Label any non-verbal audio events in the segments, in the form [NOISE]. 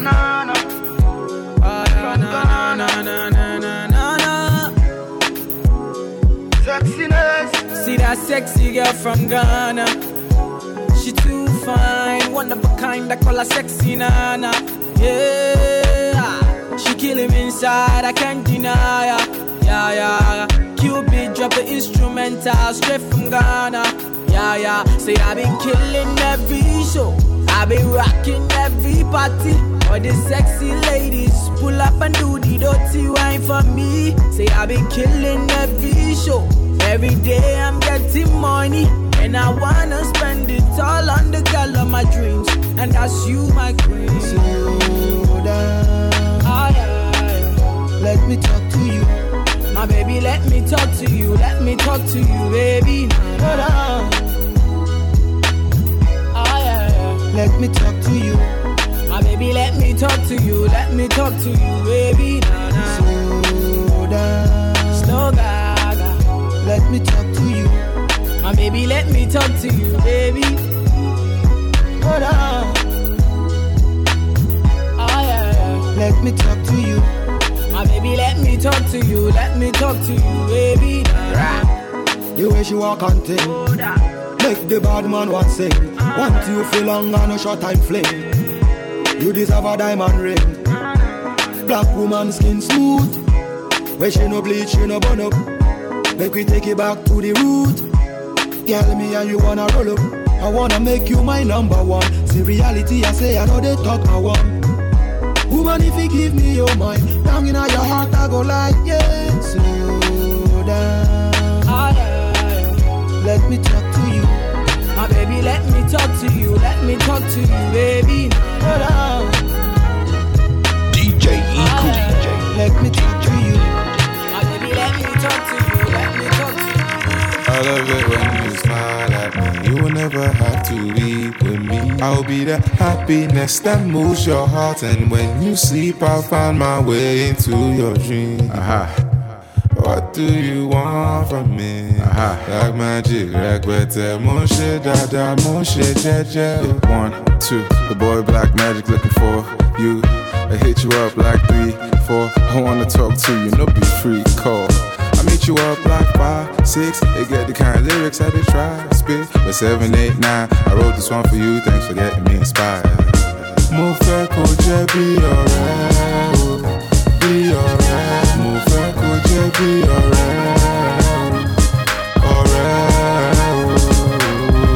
go chop banana. Banana, na na na na na. Sexiness. See that sexy girl from Ghana She too fine, one of a kind, I call her sexy nana. Yeah, she kill him inside, I can't deny her. Yeah, yeah, Cupid drop the instrumental straight from Ghana. Yeah, yeah, say I been killing every show, I been rocking every party. All the sexy ladies pull up and do the dirty wine for me. Say I be killing every show, every day I'm getting money. And I wanna spend it all on the girl of my dreams. And that's you, my queen. Slow down. Aye, aye. Let me talk to you. My baby, let me talk to you. Let me talk to you, baby. Slow down. Aye, aye. Let me talk to you. Baby, let me talk to you. Let me talk to you, baby. Nah, nah. Slow down. Slow gaga. Let me talk to you. My baby, let me talk to you, baby. Hold on. Oh, yeah, yeah. Let me talk to you. My baby, let me talk to you. Let me talk to you, baby. The way she walk and ting. Make the bad man want sing. Want you feel long and a short time fling. You deserve a diamond ring. Black woman skin smooth. Where she no bleach, she no burn up. Make we take it back to the root. Girl, me and you wanna roll up. I wanna make you my number one. See reality, I say I know they talk I want. Woman, if you give me your mind, down in your heart, I go like, yeah. Slow down. Let me talk to you. My baby, let me talk to you. Let me talk to you, baby. Hold on. DJ Eco. Ah, let me talk to you. My baby, let me talk to you. Let me talk to you. I love it when you smile at me. You will never have to weep with me. I'll be the happiness that moves your heart. And when you sleep, I'll find my way into your dream. Aha. Uh-huh. What do you want from me? Aha. Like magic, requete, mon shit, dada, mon shit, jeje. One, two, the boy Black Magic looking for you. I hit you up like three, four. I wanna talk to you, no be free call. I meet you up like five, six. They get the kind of lyrics that they try spit. But seven, eight, nine. I wrote this one for you. Thanks for getting me inspired. Mo fẹ́ kó jẹ́ bí ọ̀rẹ́ o, ọ̀rẹ́ o.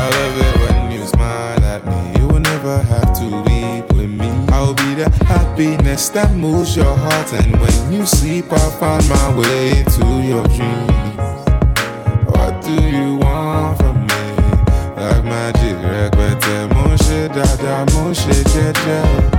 I love it when you smile at me. You will never have to weep with me. I'll be the happiness that moves your heart. And when you sleep, I'll find my way to your dreams. Dada, mon shit,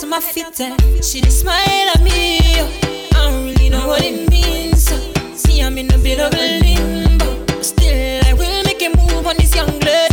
to my feet. And she just smile at me. Oh. I don't really know what it means. Oh. See, I'm in a bit of a limbo. Still, I will make a move on this young lady.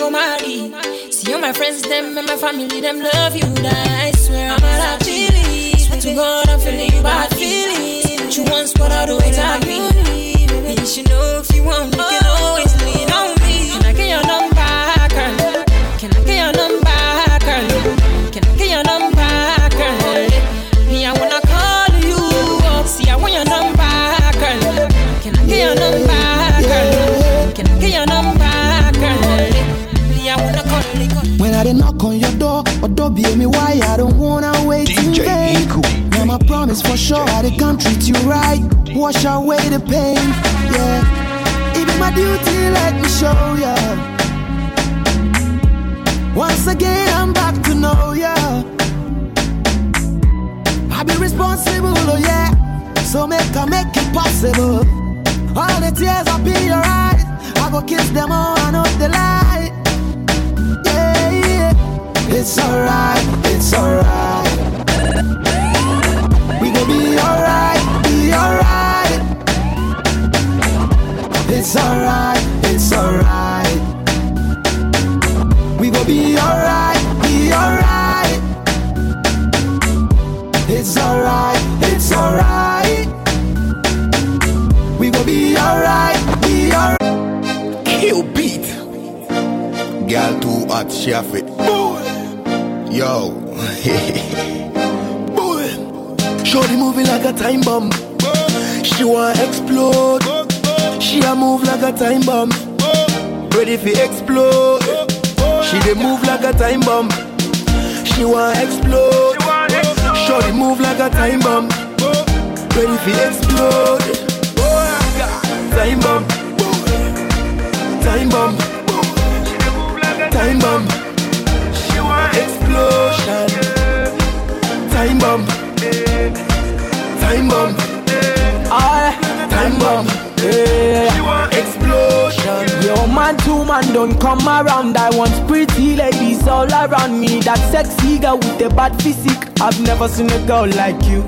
Go marry. See all my friends, them and my family, them love you. That I swear I'm Arachi. Swear to God, I'm feeling bad feelings. But you once what I do exactly. And you should know Wash away the pain, yeah. It be my duty, let me show ya. Once again, I'm back to know ya. I be responsible, oh yeah. So make I make it possible. All the tears up in your eyes, I go kiss them all, I know the lie. Yeah, yeah. It's alright, it's alright. We gon' be alright, It's alright, it's alright. We gon' be alright, be alright. It's alright, it's alright. We gon' be alright, be alright. Kill beat. Girl too hot, she have it. Yo. [LAUGHS] Shorty moving like a time bomb. She want explode. She a move like a time bomb. Ready for explode. She dey move like a time bomb. She want explode. Shorty move like a time bomb. Ready for explode. Time bomb. Time bomb. Time bomb. She want Explosion. Time bomb. Time bomb. Time bomb. Explosion. Yo, man, two man don't come around. I want pretty ladies all around me. That sexy girl with the bad physique. I've never seen a girl like you.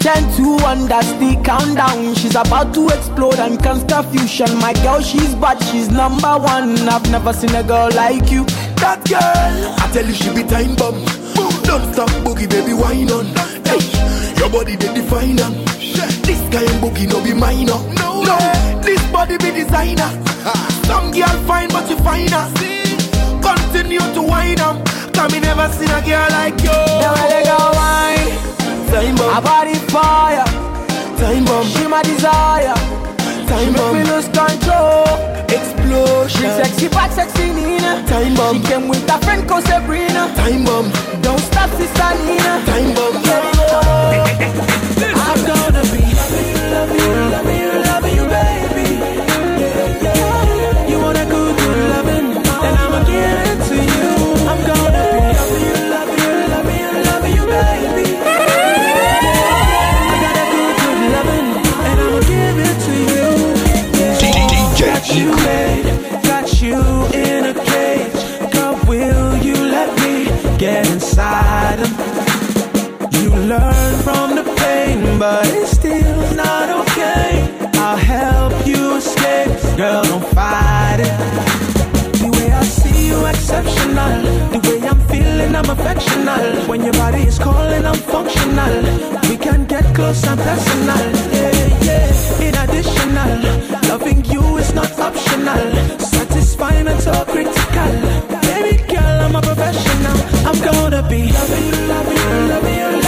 Ten to one, that's the countdown. She's about to explode and cause confusion. My girl, she's bad, she's number one. I've never seen a girl like you. That girl, I tell you she be time bomb. Don't stop boogie, baby, wine on. Hey, your body they define 'em. This guy and boogie no be minor. No, this body be designer. Some girl fine but you finer. Continue to wine 'em. Cause me never seen a girl like you. Now I let go wine Time bomb. I body fire. Time bomb. She my desire. Time bomb. She Make me lose control. Explosion. She sexy but sexy Nina. Time bomb. She came with a friend called Sabrina. Time bomb. Don't stop, sister Nina. Time bomb. I'm [LAUGHS] but it's still not okay. I'll help you escape, girl, don't fight it. The way I see you exceptional, the way I'm feeling, I'm affectional. When your body is calling, I'm functional. We can get close and personal, yeah, yeah. In additional, loving you is not optional. Satisfying and so critical. Baby girl, I'm a professional. I'm gonna be loving you, loving you, loving you, loving you,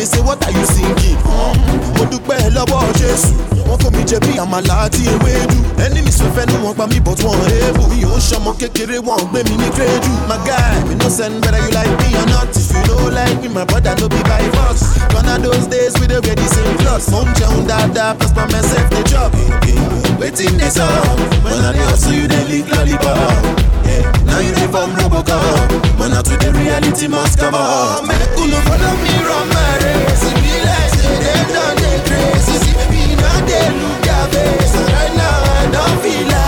de say what are you singing. mo dúpẹ́ lọ́wọ́ jésù wọ́n fún mi jẹ bí àmàlà àti ewédú ẹni mi sọfẹ́ ní wọn pa mí but wọn èèbù mi ò ń ṣọmọ kékeré wọn gbé mi ní krédù. my guy we no send whether you like me or not if you no like me my brother no be by force gone are those days we dey wear the same clothes. mo ń jẹun dáadáa plus my myself dey chop. wetin dey sup when i dey hustle you dey lick lollipop. Yeah, now you from Robocop, but now the reality must come up. Make no follow me run my race. It be like say dem don dey crazy. See, we no dey look their face. And right now I don feel like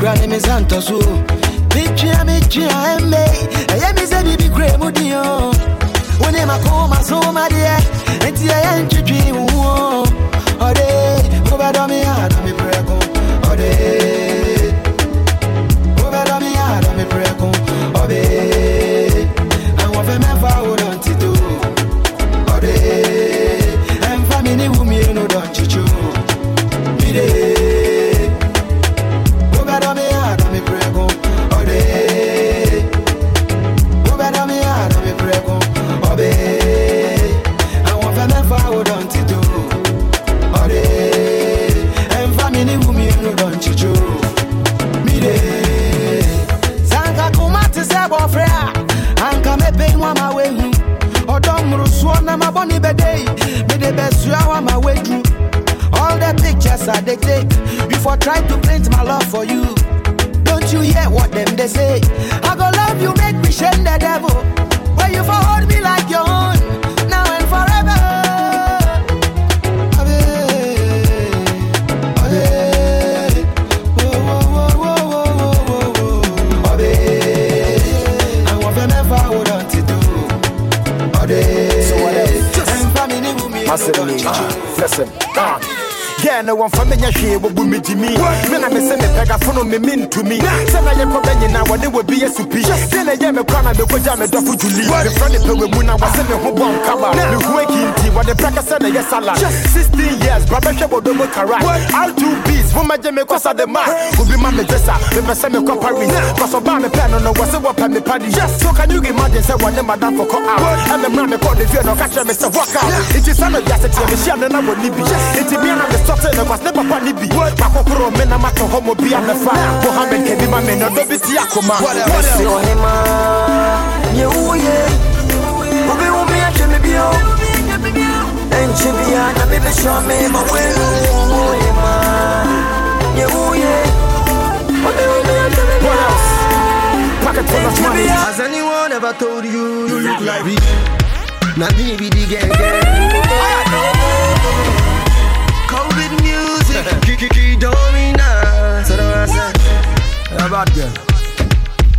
sɛ nea mekura ne me sa ntɔ na yɛ me kora na mekɔgya me dɔfo juli mefrɛ ne pɛ wamu na wɔse me ho bɔ nkaba mehu akinti wɔde prɛkɛ sɛ na yɛ 16 years brabɛhwɛ bɔdɔmo karat r2 bees momagye me kɔsa de ma. Obi ma me gyesa mepɛ sɛ mekɔ paris kɔsɔbaa mepɛ no no wɔse me padi so can you imagine sɛ wɔne madam fɔkɔ out? Ɛne mmra mekɔ ne fie na ɔka kyerɛ me sɛ wɔka nti sɛ no wiase teɛ mehyia ne na wɔni bi nti bia na ne kɔse ne papa ne bi makokoro me na matɔ hɔ mɔ bia mefa mohamed kɛbi me ne ɔdɔ ti akoma what else? Pocket full of money. Has anyone ever told you you look like me? Not me be the gang Covid music. [LAUGHS] Kiki Domina. So I said About girl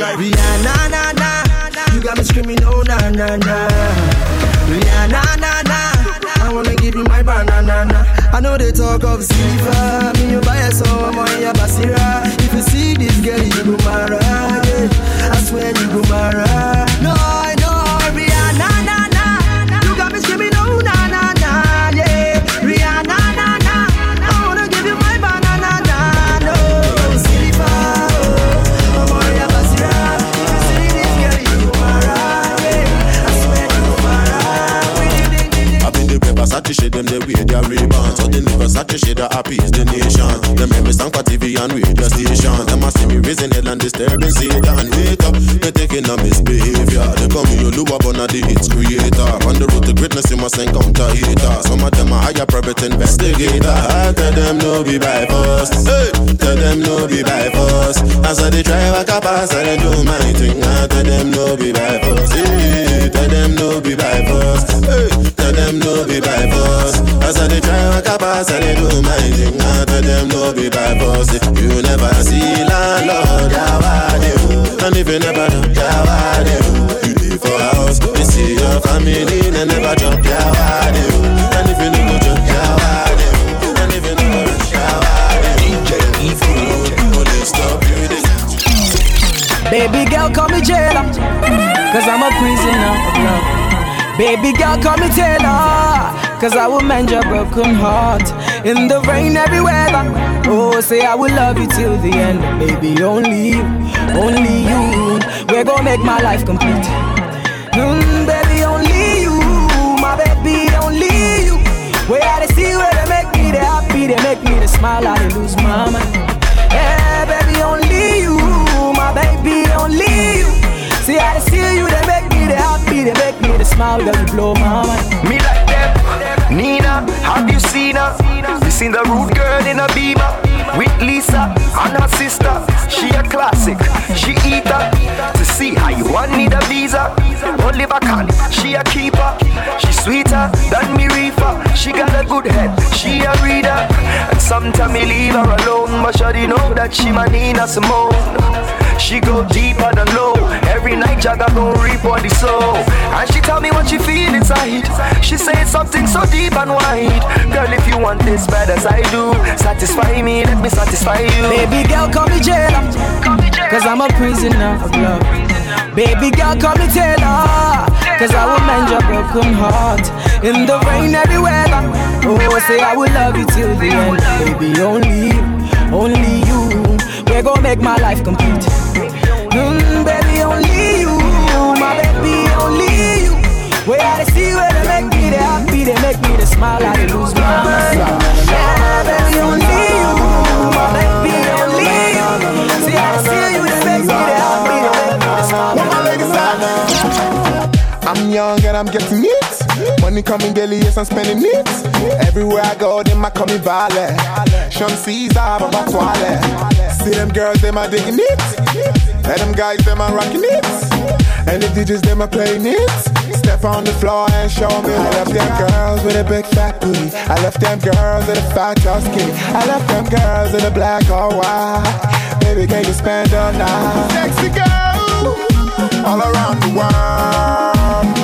like Rihanna, na, na You got me screaming, oh, na, na, na Rihanna, na, na I wanna give you my banana, na I know they talk of silver. Me, you buy a song, I'm your basira. If you see this girl, you go mara. Yeah. I swear you go mara. No, them they wear their Ray-Ban So the never Versace shade that appease the nation. Them make me stand for TV and radio station Them a see me raising hell and disturbing Satan Wait up, they taking a misbehavior. They call me Lua Bona the hits creator. On the road to greatness you must encounter hater Some of them are higher private investigator. I tell them no be by force. Hey, Tell them no be by force. As I they try walk up as I they do my thing. I tell them no be by force. Hey, Tell them no be by force. Hey, Tell them no be by force As I they try walk up as I they do my thing. I tell them no be by force. You never see landlord Yawade And if you never know Yawade You live for house You see your family They never drop Yawade And if you never drop Yawade And if you never drop Yawade DJ Only stop you this Baby girl, call me jailer. Cause I'm a prisoner of love. Baby girl, call me Taylor. Cause I will mend your broken heart. In the rain, every weather. Oh, say I will love you till the end. Baby, only you, only you. We're gonna make my life complete. Mm, baby, only you. My baby, only you. Where I see where they make me they happy, they make me they smile, I lose my mind. Yeah, baby, only you, my baby, only you. See they see you, they make me they happy, they make me they smile, you blow my mind. Me like. Nina, have you seen her? You seen the rude girl in a beamer with Lisa and her sister. She a classic, she eat her. To see how you want need a visa. Oliver Kahn, she a keeper. She sweeter than me reefer. She got a good head, she a reader. And sometimes me leave her alone, but she know that she my Nina Simone. She go deeper than low. Every night Jagga gon' reap the soul. And she tell me what she feel inside. She say something so deep and wide. Girl, if you want this bad as I do, satisfy me, let me satisfy you. Baby girl, call me jailer. Cause I'm a prisoner of love. Baby girl, call me Taylor. Cause I will mend your broken heart. In the rain, every weather. Oh, say I will love you till the end. Baby, only only you. We're gonna make my life complete. Young and I'm getting it. Money coming daily, yes, I'm spending it. Everywhere I go, they might call me Vale. Sean Caesar, Baba Twale. See them girls, they might digging it. And them guys, they might rocking it. And the DJs, they might playing it. Step on the floor and show me. I love them girls with a big fat booty. I love them girls with a fat tall skinny. I love them girls in the black or white. Baby, can you spend all night? Sexy girl, all around the world.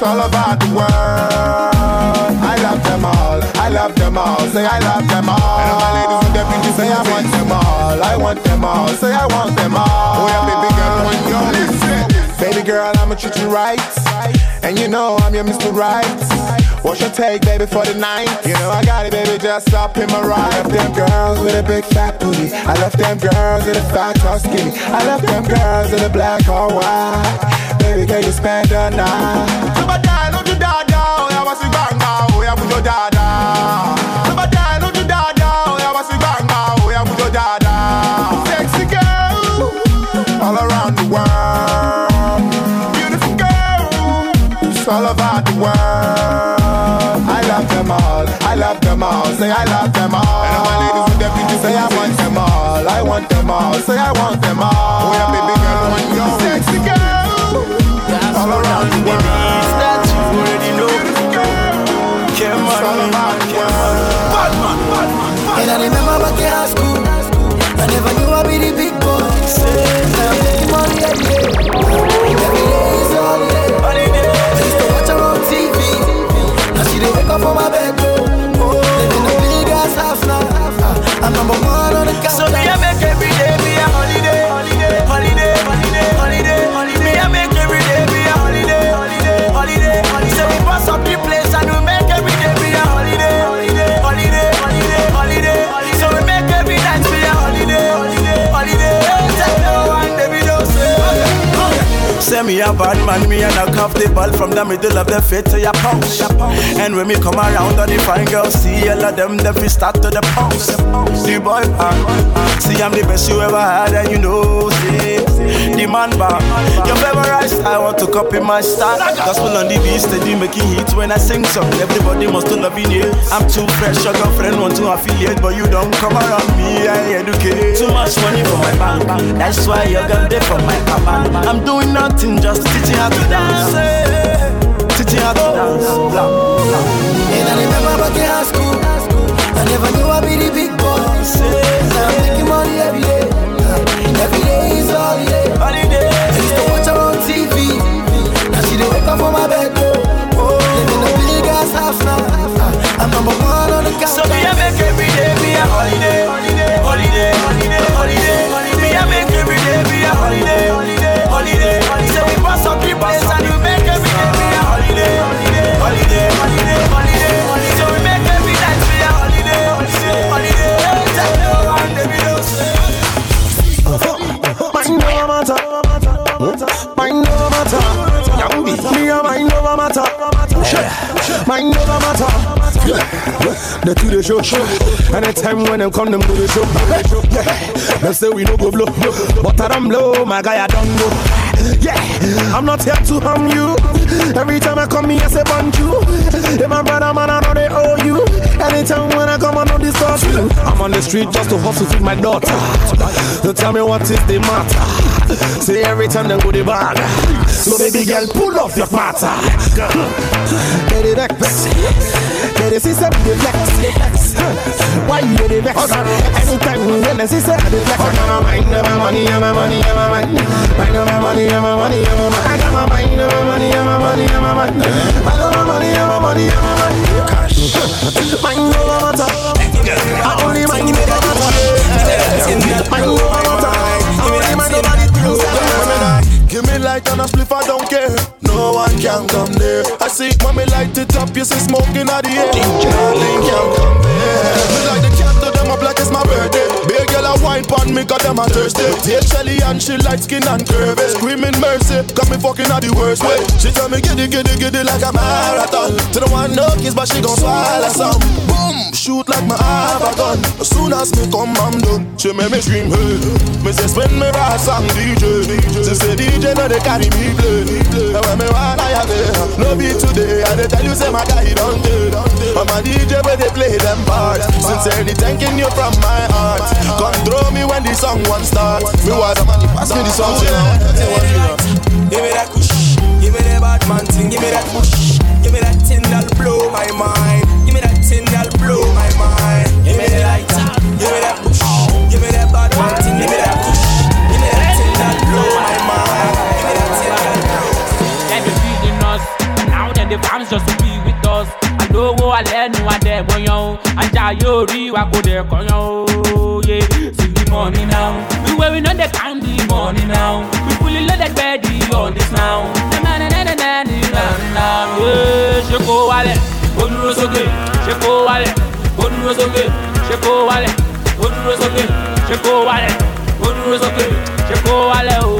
It's all about the world. I love them all, I love them all. Say I love them all. And all my ladies with their beauty say I want them all. I want them all. Say I want them all. Oh yeah, baby girl, when you listen. Baby girl, I'ma treat you right. And you know I'm your Mr. Right. What's your take, baby, for the night? You know I got it, baby, just up in my ride. I love them girls with a big fat booty. I love them girls with a fat tall skinny. I love them girls in the black or white. Baby, can you spend the night? Nobody, no do dada, oh yeah, what's it bang? Oh yeah, put your. Say I love them all. And all my ladies with their beauty say I want them all, I want them all, say I want them all. Oh yeah, baby girl, when you sexy girl, That's all around the world. That you already know. Come on, all about the world. Bad man, bad man, bad And I remember back in high school, me a bad man, me and knock the ball from the middle of the fit to your punch. And when me come around, all the fine girls see all of them, them fi start to the pounce. The boy band, see I'm the best you ever had, and you know, see the man band. Your favorite I want to copy my style. Gospel on the beat, steady making hits when I sing song. Everybody must to love in it. I'm too fresh, your girlfriend want to affiliate, but you don't come around me, I educate. Too much money for my bank, that's why you're gonna there for my papa. I'm doing nothing, just teaching how to dance. Teaching how to dance. Blah, blah. And I remember back in high school, I never knew I'd be the big boy. So countdown. The two the show. Anytime when them come, them do the show. Yeah. Them say we no go blow, but I don't blow. My guy I don't know. Yeah. I'm not here to harm you. Every time I come here, I say you. Hey, my brother, man, I know they owe you. Anytime when I come, I know this you. I'm on the street just to hustle feed my daughter. You tell me what is the matter. Say every time they go the bag. So baby girl, pull off your patter. Get it vex. Get it sister, the flex. Why you get it vex? Anytime when the sister, the flex. I got my mind, my money, my money, my money. I got my money, my money, my money. I got my mind, my money, my money, my money. I got my money, my money, my money. Mind over matter. I only mind over matter. Mind over matter. I only mind over things Give me light and a spliff, I don't care. No one can come there. I see mommy light it up, you see smoking out the air. Nothing can compare. Me like the candle, them up like it's my birthday. Big girl a wine pon me, cause them a thirsty. Take Shelly and she light skin and curvy. Screaming mercy, got me fucking out the worst way. She tell me giddy, giddy, giddy like a marathon. To the one no kiss, but she gon' swallow some. Boom, shoot like my have gun. As soon as me come, I'm done. She make me scream, hey. Me say spin me right song DJ. She say DJ no they carry me play. And when me wanna have it, no be today. I dey tell you say my guy don't do. I'm a DJ where they play them parts. Sincerely thanking you from my heart. Come throw me when the song one start. Me was a man, pass me the song. Give me that kush, give me that bad man thing, give me that push, give me that thing that'll blow my mind, Àlówó alẹ́ nu adẹ̀ mọ̀yán o, ajá yóò rí wa kò dẹ̀ kọ́yán o. Yeah, see the money now, we wey we no dey count the money now. We fully loaded ready on this now. Ṣé kó wálẹ̀? Ó dúró sókè. Ṣé kó wálẹ̀? Ó dúró sókè. Ṣé kó wálẹ̀? Ó dúró sókè. Ṣé kó wálẹ̀? Ó dúró sókè. Ṣé kó wálẹ̀ o?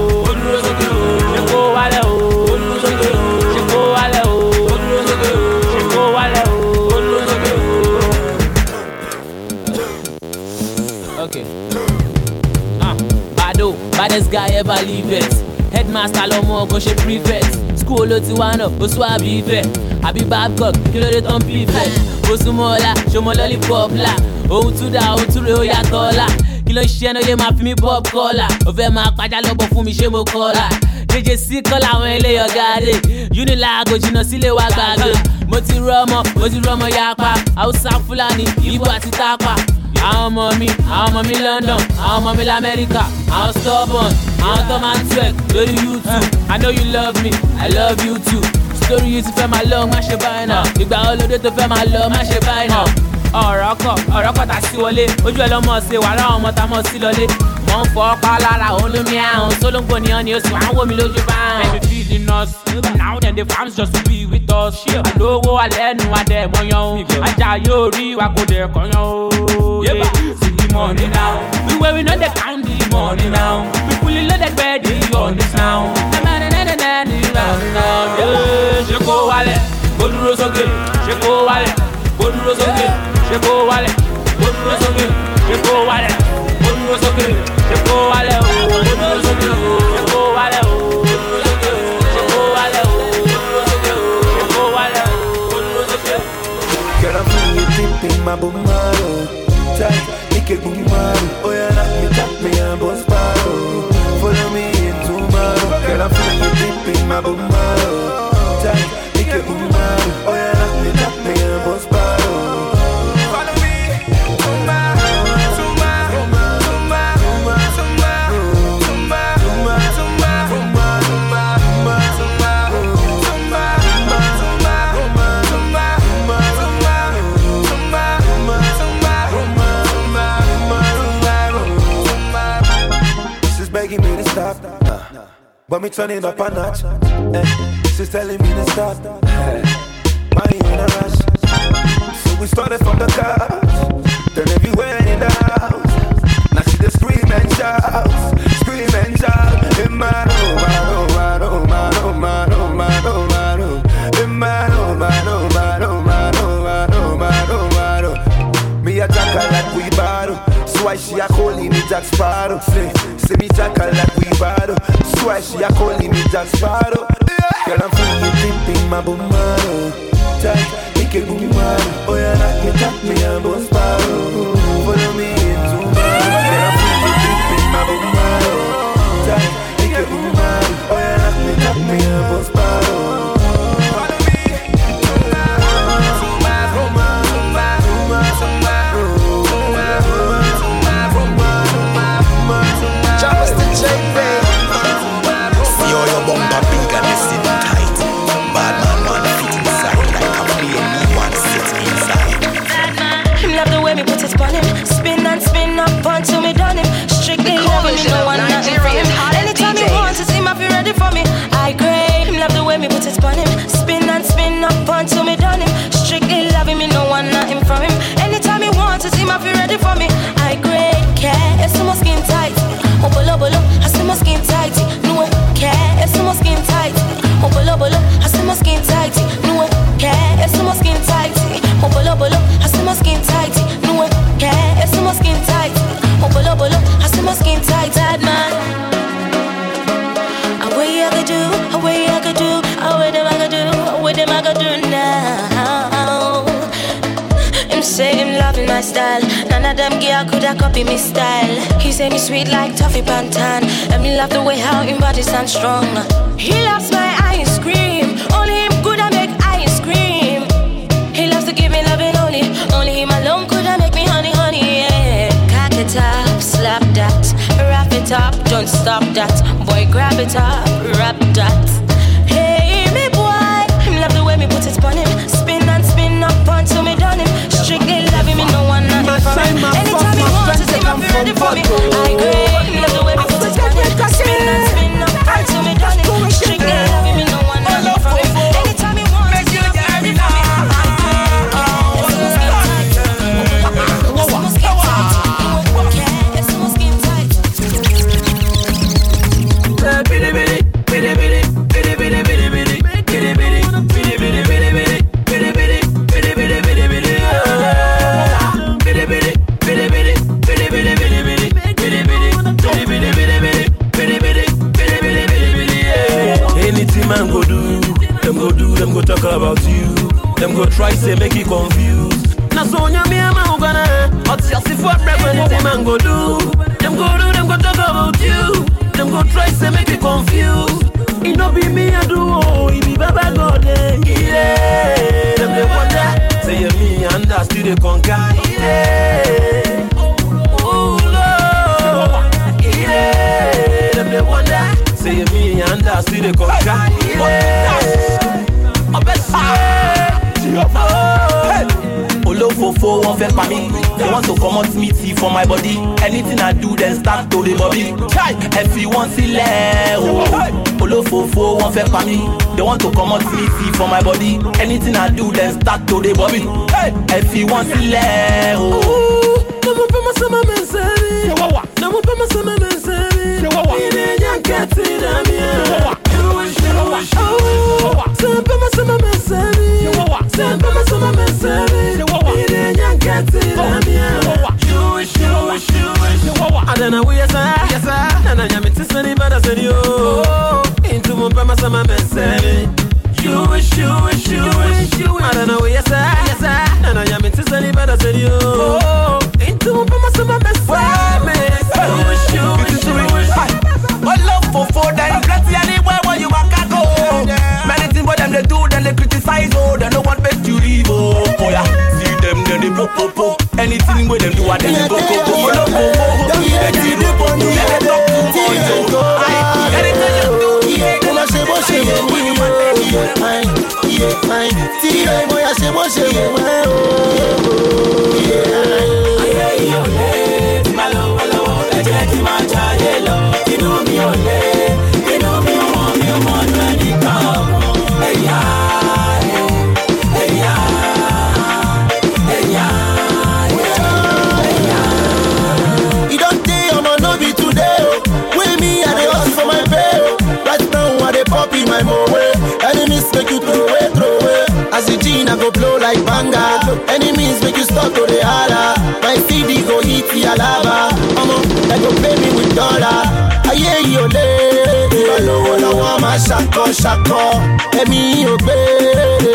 Guy ever leave it. Headmaster lọmọ kò ṣe prefect. School ló ti wá náà, ó sún àbí ìfẹ́. Àbí Babcock, kí ló dé tán prefect? Ó súnmọ́ ọ̀la, ṣọmọ lollipop la. Ohun tún dá, ohun tún rè ó yàtọ̀ ọ̀la. Kí ló ń ṣe ẹnu yé máa fi mí pop kọ́là? Ó fẹ́ máa pàjá lọ́bọ̀ fún mi, ṣé mo kọ́là? Jẹjẹ sí kọ́ làwọn eléyọ̀ gáàdé. Unilag jìnnà sílé wa gbàgbé. Mo ti rọ́mọ, mo ti rọ́mọ yapa. Hausa Fúlàní, Ìgbò àti Tápà àwọn ọmọ mi àwọn ọmọ mi london àwọn ọmọ mi lamẹ́ríkà àwọn stubborn tó máa ń twerk lórí youtube i know you love me i love you too. Story yìí ti fẹ́ máa lọ má ṣe báyìí náà ìgbà olóde tó fẹ́ máa lọ má ṣe báyìí náà ọ̀rọ̀ kọ̀ ọ̀rọ̀ kọ̀ tà sí wọlé. Ojú ẹ̀ lọ́mọ ṣe wàrà ọmọ tá mọ̀ sí lọlé wọ́n fọ́ pa lára olómi àrùn sólóńgbò ní ọ́ni oṣù àwọn mí lójú bá ń. baby feeding us now then the farms just to be with us. Lówó alẹ́ nu adẹ̀ mọ́yán o? Ajá yóò rí wa kò dẹ̀ kọ́yán o. see the money now? Wey we no dey count the money now. We fully loaded ready on this now. ṣé kó wálẹ̀? Kó dúró sókè. Ṣé kó wálẹ̀? Kó dúró sókè. Ṣé kó wálẹ̀? Kó dúró sókè. Ṣé kó wálẹ̀ Girl, I'm deep in my. Oh yeah, me, tap me. Follow me in tomorrow. Girl, I'm feeling deep in my bumaro. Me turn it up a notch. Eh, she's telling me to stop. Eh, I in a rush. So we started from the couch, then everywhere in the house. Now she just scream and shout, scream and shout. In my room, my room, my room, my room, my room, my. Me a jackal like we battle. So why she a Jack Sparrow? Say, say me jackal like we battle. Why she a calling me Jack Sparrow? Girl, I'm feeling pimping my Tight, make it boom Oh yeah, knock me, tap me, and boom sparrow. Follow me up me of them girl coulda copy me style. He say me sweet like toffee pantan, and me love the way how him body stand strong. He loves my ice cream. Only him coulda make ice cream. He loves to give me loving only. Only him alone coulda make me honey, honey. Yeah. Cock it up, slap that, wrap it up, don't stop that. Boy, grab it up, wrap that. Hey, me boy, him love the way me put it on him. Spin and spin up until me done him. Strictly loving me, no one nothing from him. Ready for me. I him talk about you. Them go try say make you confused. Na so nya me ama ugana, ot ya si for break anything man go do. Them go do, them go talk about you. Them go try say make you confused. It no be me I do, oh, it be Baba God, eh. Yeah, them they wonder, say me and I still they conquer. Yeah, oh Lord, yeah, them they wonder, say me and I still they conquer. Yeah. Olófòfò wọn fẹ́ pa mí. They want to comot me tea for my body. Anything i do then start to dey bobby ẹ fi wọn sílẹ̀ o olófòfò wọn fẹ́ pa mí. They want to comot me tea for my body. Anything i do then start to dey bobby ẹ fi wọn sílẹ̀ o. Namo pema sama mensari Namo pema sama mensari Ine nyankati na mia Sama Sama pema sama mensari Ine nyankati na mia Adana we yesa Nana nyami tisani bada seni yo Intu mo pema sama mensari You wish, you wish, you wish, you wish. I don't know where you say, you say. And I am into any better than you. Into my mama, some of my You wish, you wish, you wish. One love for four, then plenty anywhere where you walk I go. Many things what them they do, then they criticize, oh, they no want make you leave, oh, oh yeah. See them, then they pop, pop, pop. Anything where them do, what them they go, go, go, go, go, go, go. Let you do, let them talk too much, oh. Aye, anything you do, máa ṣe bó ṣe wù mí o. Iye fine. Tí ìrẹ̀ mo yà ṣe bó ṣe wù mí o. Make you stop to dey holla. My CD go hit the alaba. Ọmọ ẹ go pay me with dollar. Ayé yìí ò lé. Ìgbà lówó lọ́wọ́ máa ṣakọ ṣakọ ẹ̀mí ò gbé.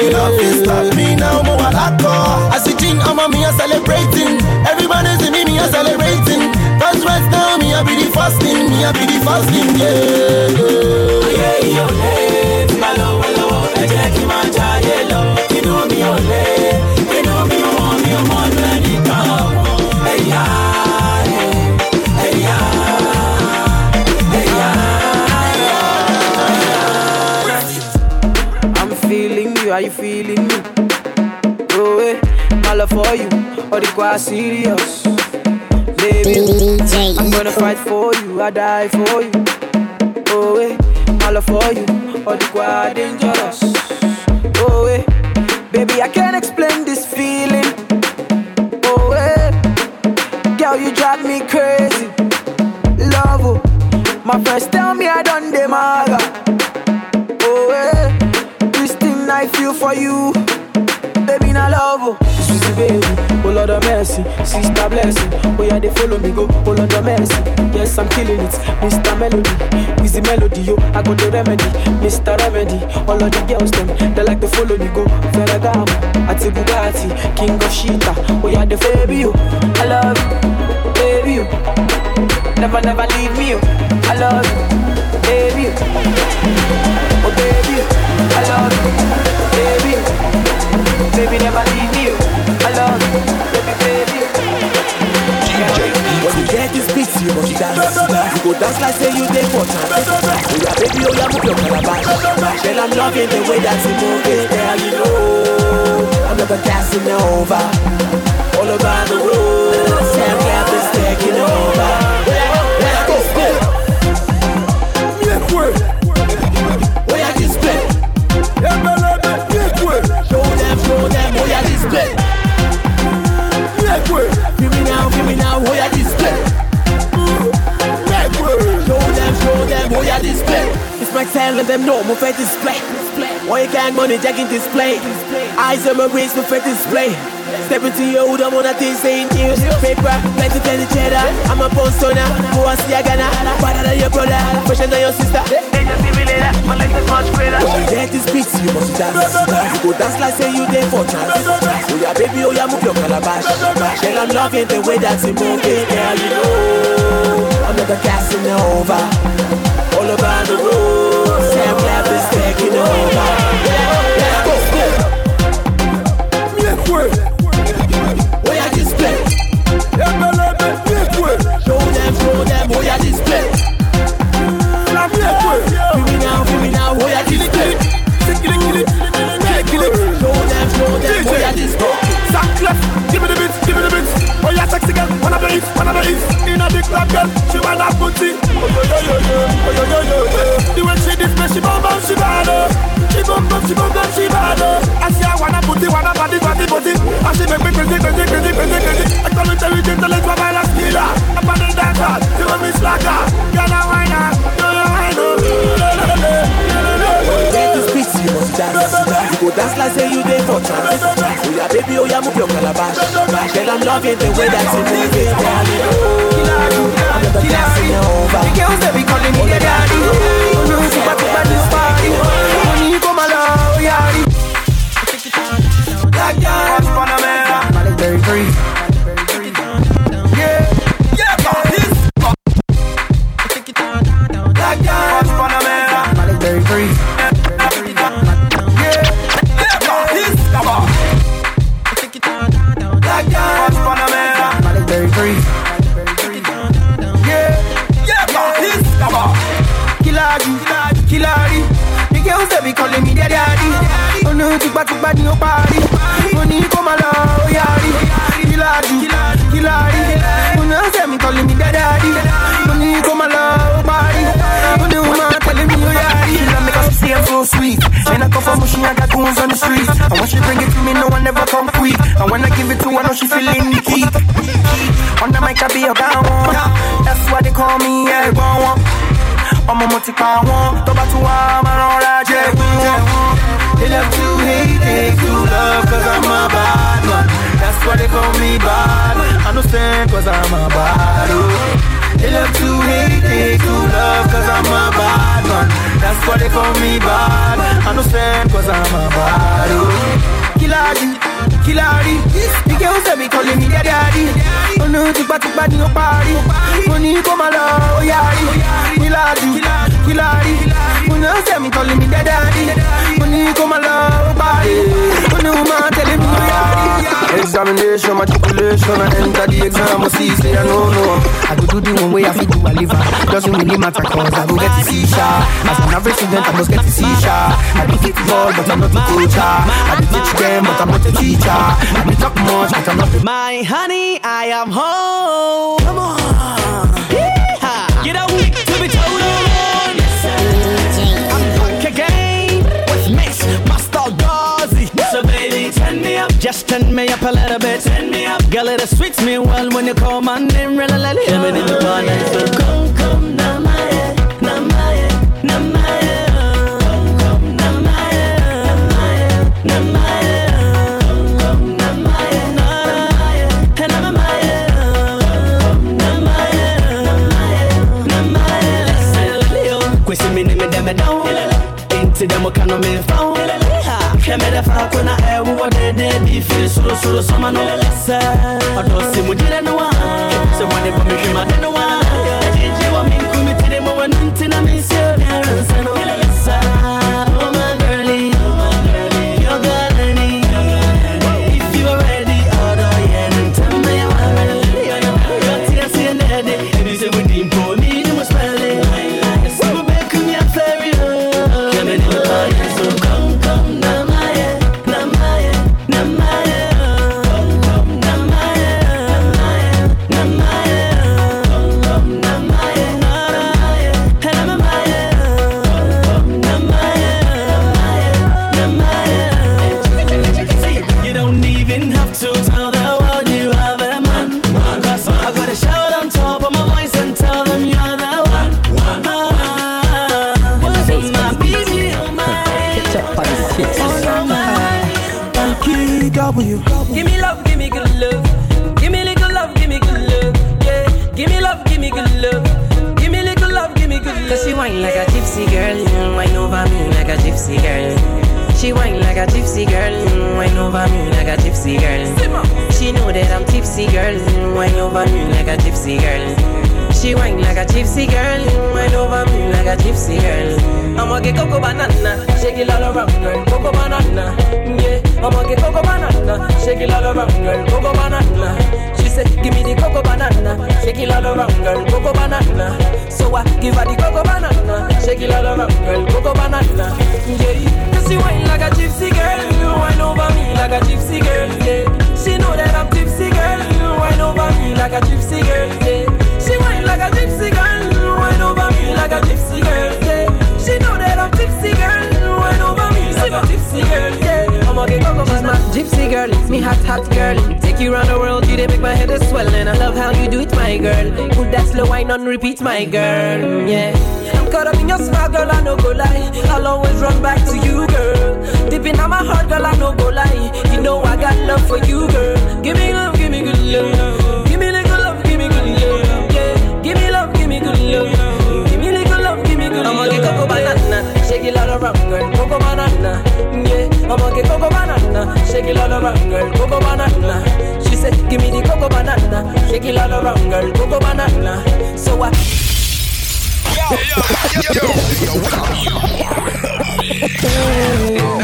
you no fit stop me now mo wà lákọ. àsìjìn ọmọ mi yàn celebrating everybody see me mi yàn celebrating first right now me I be the first thing me I be the first thing. ayé yìí ò lé bá lọ́wọ́ ẹ jẹ́ kí n máa jayé lọ inú mi ò lé are you feeling me? Oh, eh, my for you, all the quite serious. Baby, I'm gonna fight for you, I die for you. Oh, eh, my love for you, all the quite dangerous. Oh, eh, baby, I can't explain this my friends tell me I done the maga. Oh, eh, this thing I feel for you. Baby, na love, oh, sweetie baby, oh Lord of mercy, sister blessing. Oh yeah, they follow me go, oh Lord of mercy. Yes, I'm killing it, Mr. Melody, Wheezy Melody, yo, I got the remedy, Mr. Remedy. All of the girls them, they like to follow me go. Ferragamo, Ati Bugatti, King of Shita. Oh yeah, they baby, you, I love you, baby, you. Never, never leave me, you. I love you, baby. Oh baby, I love you, baby. Baby, never leave me. you. I love you, baby, baby. When you get this beat, you must dance. You go dance like say you dey for chance. Oh yeah, baby, oh yeah, move your calabash. Girl, I'm loving the way that you move it, girl. You know, I'm never passing over. All over the world, Sam Gap is taking over. Yeah, display. Show them, show them, oh yeah, display. It's my let them know, move at display. Why you can't money, jacking display. Eyes on my wrist, move at display. Step into your hood, I'm on a thing saying news. Paper, to tell the cheddar. I'm a post owner, who I see a gunner. Better than your brother, than your sister. They just give me later, my life is much greater. When you get this beat, you must dance. You go dance like say you there for chance. Oh yeah, baby, oh yeah, move your calabash. Girl, I'm loving the way that you move it, girl, you know. I'm never casting over. All over the world, Sam Lab is taking over. Let's go, go. Make way. Left, give me the beat, give me the beat. Oh yeah, sexy girl, the hits, one of the hits. In a big club girl, she wanna it. Oh yo yo yo, oh yo yo yo. The way she display, she bum bum, she bad oh. She bum bum, she bum bum, she bad oh. I see her wanna it, wanna body, body, body. And she make me crazy, crazy, crazy, crazy, crazy. I call it intelligent, intellectual, violence, killer. I'm the dancer, you want me slacker. Girl, I whine oh. You go dance like say you chance. Oh yeah, baby, oh yeah, move your calabash. Girl, I'm loving the way that you move. Oh. Very free. Free. Yeah, yeah, this. Killadi, Killadi. The girls they be calling me their daddy. Oh no, tipa tipa ni o party. Money come along, oh yari. Killadi, Killadi. Oh no, me calling me their daddy. Come from Mushin, I got goons on the street. And when she bring it to me, no one ever come quick. And when I give it to her, know she feeling the heat. On the mic, I be a down one. That's why they call me everyone one. ọmọ mo ti pa wọn tó bá tún wá máa jẹ wọn. They love to hate, hate to love, cause I'm a bad man. That's why they call me bad. I understand, cause I'm a bad. Oh. They love to hate, hate to love, cause I'm a bad man. That's why they call me bad. Understand, cause I'm a bad. Kiladi, Kiladi. The girls say me calling me daddy. Oh no, tipa tipa ni o party. Money come along, oh yari. Kiladi, Oh no, say me calling me daddy. Money come along, party. Oh no, man telling me. Examination, matriculation, I enter the exam, I see, say I know, no. I go do the one way I do a liver. Doesn't really matter, cause I go get to see sha. As an average student, I must get to see sha. I do football, but I'm not a coach. Ah. I do teach them, but I'm not a teacher. I do talk much, but I'm not a My honey, I am home. Come on. Yeehaw. Just turn me up a little bit. Turn me up. Girl, it sweets me well when you call my name. Really, really. Yeah, in the corner. So come, come, now my head. Now my head. Now my head. Come, come. Questi minimi down. Dem kan no me found. Keme da fa ko na wo de de bi fi suru suru so ma no lesa. Odo si mu wa. So when they come me ma de no wa. KW. Give me love, give me good love. Give me little love, give me good love. Yeah, give me love, give me good love. Give me little love, give me good love. Cause she whine like a gypsy girl, mm, whine over me like a gypsy girl. She whine like a gypsy girl, mm, whine over me like a gypsy girl. She know that I'm tipsy girl, mm, whine over me like a gypsy girl. She whine like a gypsy girl, whine over me like a gypsy girl. I'ma get cocoa banana, shake it all around, girl. Cocoa banana, yeah. I'ma get cocoa banana, shake it all around, girl. Cocoa banana. She said, give me the cocoa banana, shake it all around, girl. Cocoa banana. So I give her the cocoa banana, shake it all around, girl. Cocoa banana, yeah. Cause she whine like a gypsy girl, you whine over me like a gypsy girl, yeah. She know that I'm tipsy girl, you whine over me like a gypsy girl, yeah. Like a gypsy girl, whine over me like a gypsy girl, yeah. She know that I'm tipsy girl, whine over me like a gypsy girl, yeah. She's my gypsy girl, me hot hot girl. Take you around the world, you they make my head a swell, and I love how you do it, my girl. Put that slow wine on repeat, my girl. Yeah. I'm caught up in your smile, girl, I no go lie. I'll always run back to you, girl. Deep in my heart, girl, I no go lie. You know I got love for you, girl. Give me love, give me good love. Shake it all around, girl. Cocoa banana, yeah. I'ma get cocoa banana, shake it all around, girl. Cocoa banana. She said, give me the cocoa banana, shake it all around, girl. Cocoa banana. So I.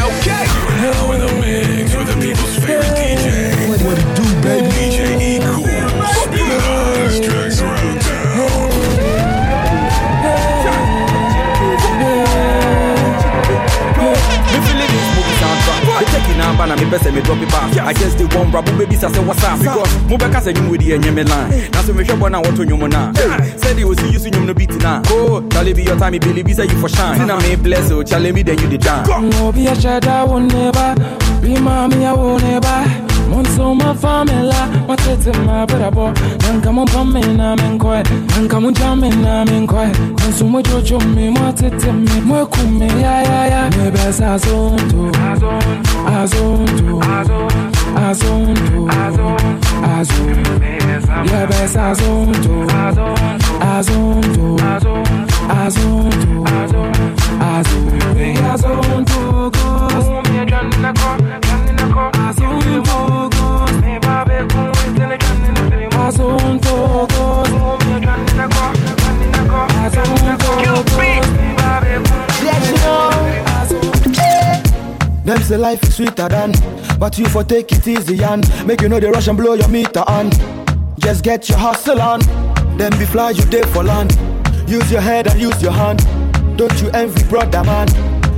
Okay. Now in the mix with the people's favorite DJ. What it do, baby? DJ soundtrack. They taking number na me best me drop it back. I just did one rap baby say what's up because mo be kasa nyum with the nyame line. Na so me hwe bona what nyum na. Said he will see you so nyum no beat na. Oh, Charlie be your time, believe say you for shine. See na me bless oh, Charlie me then you the dance. Obi a shada won neba, be mommy a won neba. Monso ma famela, watete ma brabo. Nanka mo pamme na men koe, nanka mo jamme na men koe. Monso mo jojo me mo tete me, mo kume ya ya ya. Me besa zonto, azonto, azonto, azonto. Yeah, besa zonto, azonto, azonto, azonto. Them say life is sweeter than, but you for take it easy and make you know the rush and blow your meter on. Just get your hustle on, then be fly you day for land. Use your head and use your hand. Don't you envy brother man?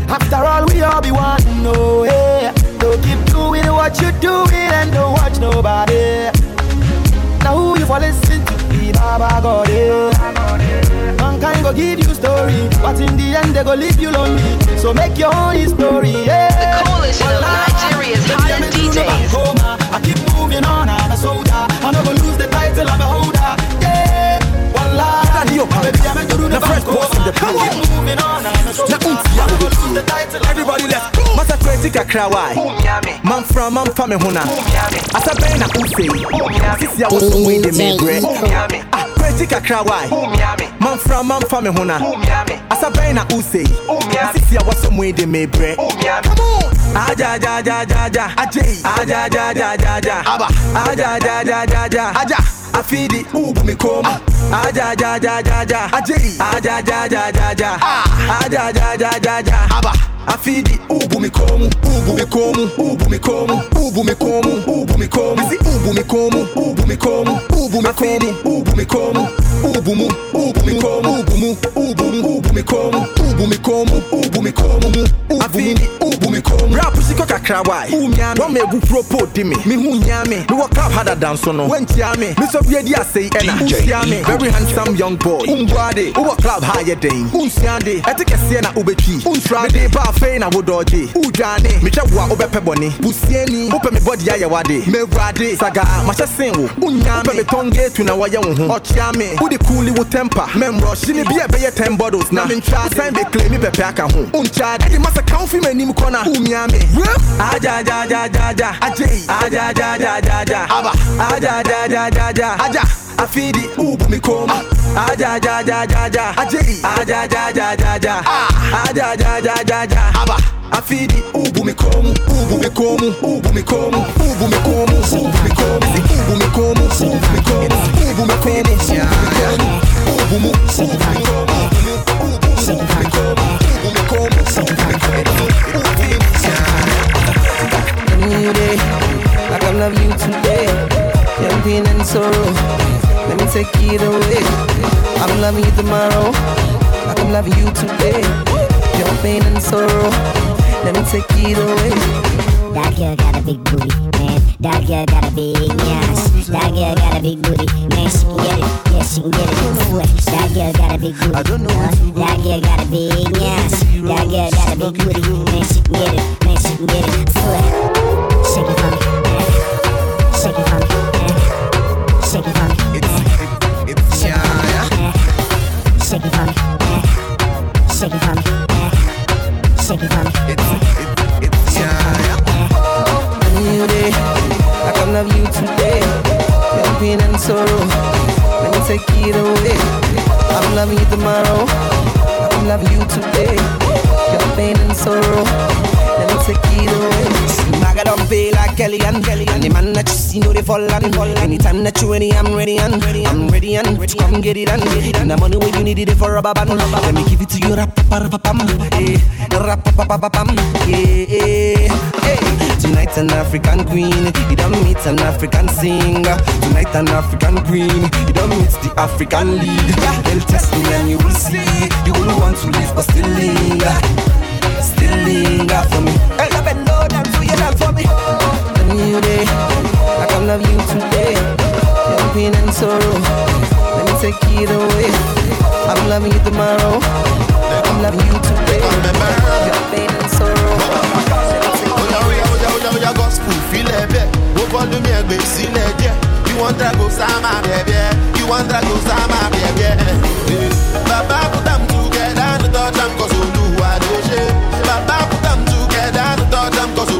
After all, we all be one. No, yeah. Don't keep doing what you're doing and don't watch nobody. Now who you for listen to? Be Baba God, yeah. Mankind go give you story, but in the end they go leave you lonely. So make your own story, yeah. The of Nigeria's hottest DJs. I keep moving on, I'm a soldier. I never to do the fresh boss from the I keep moving on, I'm a soldier. I the title, Everybody let's go. Masa kweti kakra wai. Man from man fa me hona. Asa ben na ufe. Sisi ya woso mwe de me bre. Ah, kweti kakra wai. Man from man fa me hona. Asa ben na use. Sisi ya woso mwe de me bre. Come on. Aja aja aja aja aja. Aja aja aja aja aja. Aba. Aja aja aja aja aja. Aja. I feel the oop me come. Aja ja ja ja ja. Aji. Aja ja ja ja ja. Aja ja ja ja ja. Aba. I feel the ubu me come, ubu me come, ubu me come, ubu me come, ubu me come. Is it ubu me come, ubu me come, ubu me come, ubu me come. ubumu ubumikomu. Ubumu ubumu ubumikomu. Ubumikomu ubumikomu. Afini ubumikomu. Rap sikɔ kakra wae umyame wɔma egu propo di me mehu nyame mewɔ club hadada nso no wantia me mesɔ wiadi asɛi ɛna wosia me very handsome young boy. Umboade wowɔ club ha yɛ den wonsua de ɛte kɛseɛ na wobɛtwi wonsura de ba afei na wodɔɔgye wodwane mehwɛ wo a o bɔne busiani wopɛ me bɔde ayɛ wade mewurade sagaa mahyɛ sen wo wonyaa me wopɛ o tɔnge tu na wɔyɛ wo ho ɔkyea me wode cooli wo temper memrɔhye ne bi ɛbɛyɛ 10 bottles na mentwa wosan bɛkle me bɛpɛ aka ho wonkya ɛde masa ka wo fi m'anim kɔ na womia me ajajajajaja ajei ajajajajaja aba ajajajajaja aja afidi ubu mi komu ajajajajaja ajei ajajajajaja ajajajajaja aba afidi ubu mi komu ubu mi komu ubu mi komu ubu mi komu ubu mi komu ubu mi komu ubu mi komu ubu mi komu ubu mu ubu mi komu ubu komu ubu mi komu ubu mi New day, I love you today. Your pain and sorrow, let me take it away. I'm loving you tomorrow, I can love you today. Your pain and sorrow, let me take it away. That girl got a big booty, man. That girl got a big ass. That girl got a big booty, man. She can get it, yeah, she can get it. Sweat. That girl got a big booty. I don't know. that girl got a big ass. That girl got a big booty, man. She can get it, man. She can get it. Sweat. Shake it for me, shake it for me, shake it for me. yeah. It's yeah, yeah. Shake it for me, shake it for me, shake it for me. It's it's yeah, A new day, Can love you today. Your pain and sorrow, let me take it away. I'm loving you tomorrow, I can love you today. Your pain and sorrow, let me take it away. Maga don't pay like Kelly and Kelly and the man that you see know they fall and fall. Anytime that you ready, I'm ready and I'm ready and ready. Come get it and get it and the money when you need it for a baba. Let me give it to you, rap pa pa pam, eh, rap pa pa pa pam, yeah, hey. Tonight an African queen, you don't meet an African singer. Tonight an African queen, you don't meet the African league. They'll test me and you will see, you will want to leave but still linger, still linger for me. Hey, I bend low down so you dance for me. A new day, I can love you today. Your pain and sorrow, let me take it away. I'm loving you tomorrow, I'm loving you today. Oya gospel filẹ̀ bẹ́ẹ̀, ó mi ẹgbẹ́ sílẹ̀ díẹ̀. You wan drag o sáma bẹ̀bẹ̀, you wan drag o sáma bẹ̀bẹ̀. Bàbá put am together no touch am cause Olúwa ló ṣe. Bàbá put am together no touch am cause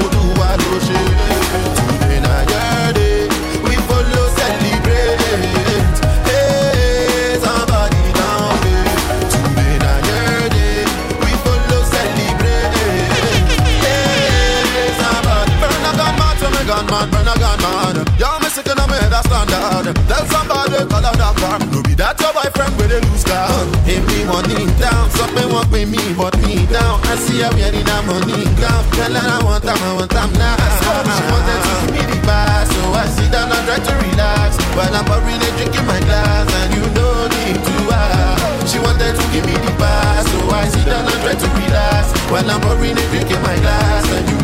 that's standard. Tell somebody call out that car. No be that your boyfriend with a loose car. If me money down, something want with me, but me down. I see her wearing that money down. Tell her I want them, I want them now. She wanted to give me the bar, so I sit down and try to relax. While I'm pouring a drink in my glass, and you don't need to ask. She wanted to give me the bar, so I sit down and try to relax. While I'm pouring a drink in my glass, and you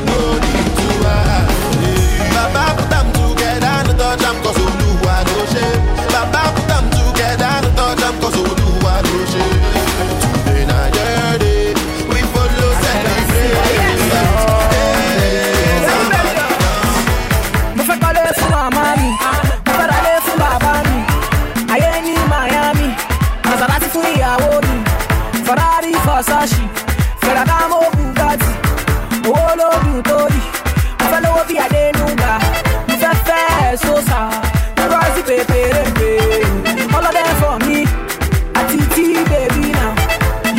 versace ferragamo bugatti owó lóògùn tó yìí mo fẹ́ lówó bí adénúgà mo fẹ́ fẹ́ sosa rọ́ọ̀sì pépérépé ọlọ́dẹ for me. Àti tí bèbí náà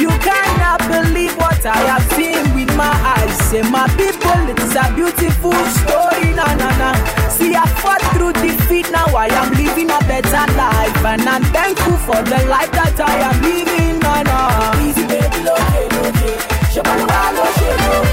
you cannot believe what I have seen with my eyes. Say my people, it is a beautiful story, na na na. See, I fought through defeat, now I am living a better life, and I'm thankful for the life that I am living, na na. Loke loke, shabaluwa lo shelo, oh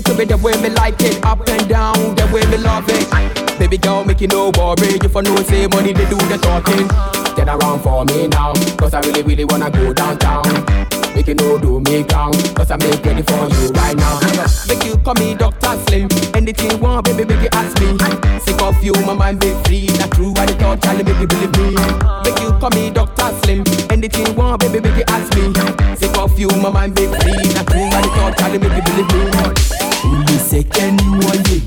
it to me the way me like it, up and down, the way me love it. Baby girl, make you no worry, you for no say money they do the talking. Turn around for me now, cause I really, really wanna go downtown. Make you no do me down, cause I make ready for you right now. Make you call me Dr. Slim, anything you want, baby, make you ask me. Sick of you, my mind be free, not true, I the thought, Charlie, make you believe me. Make you call me Dr. Slim, anything you want, baby, make you ask me. Sick of you, my mind be free, not true, I the thought, Charlie, make you believe me. Uliseke ni woye.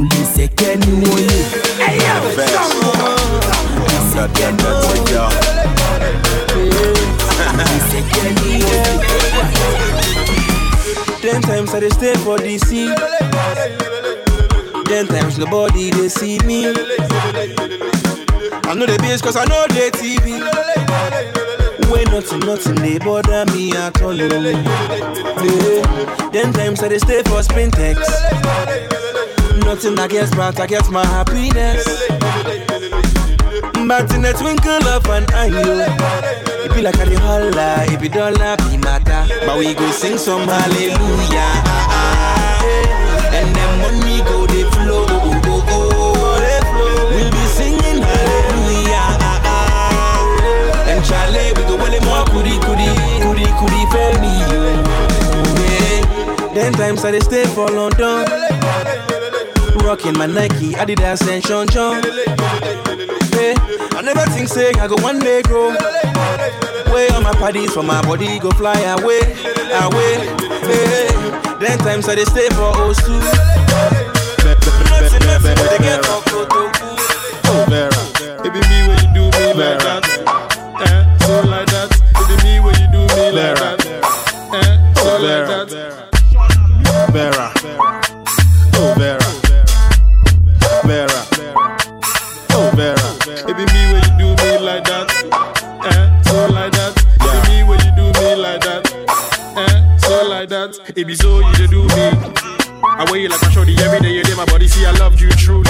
Uliseke ni woye. Hey, Ten times I dey stay for the sea. Ten times the body they see me. I know the bass cause I know the TV. When nothing, nothing they bother me at all. Yeah. Ten times I dey stay for Spintex. Nothing I guess but I get my happiness. But in a twinkle of an eye, yo. It be like a the holla, it be dollar be matter. But we go sing some hallelujah. And then money go they flow, Ten times I dey stay for London. Rocking my Nike, Adidas and Sean John. Hey, I never think say I go one day grow. Way on my parties for my body go fly away, away. Hey, ten times I dey stay for Osu. Nothing, nothing, but they get for Kotoku. Oh, Vera, it be me when you do me like that. Eh, so like that. It be me when you do me like that. Eh, so like that. Vera, oh Vera, Vera, oh Vera. It be me when you do me like that. Eh, so like that. It be me when you do me like that. Eh, so like that. It be so you do me. I wear you like a shorty every day. You dey my body. See, I loved you truly.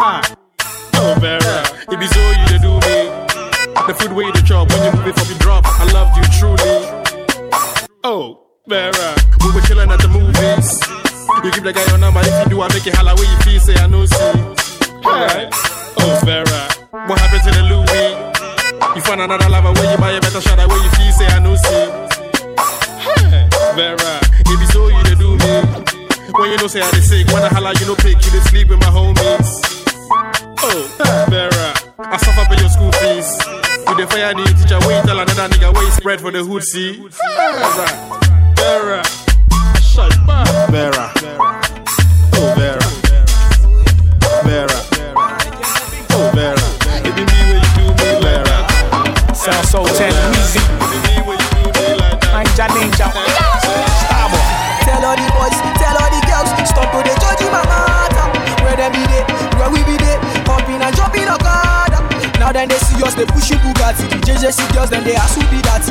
Ah. Oh, Vera, it be so you do me. The food way you chop when you move it for me drop. I loved you truly. Oh, Vera, we were chilling at the movies. You give the guy your number, if you do, I make it holla where you feel, say I know see. Alright, oh Vera, what happened to the Louis? You find another lover where you buy a better shot, where you feel, say I know see. Vera, if you so you the do me. When you know say I the sick, when I holla you no pick, you the sleep with my homies. Oh, Vera, I suffer for your school fees. With the fire, the teacher wait till another nigga wait spread for the hood, see. Hey, Vera. Vera. Vera.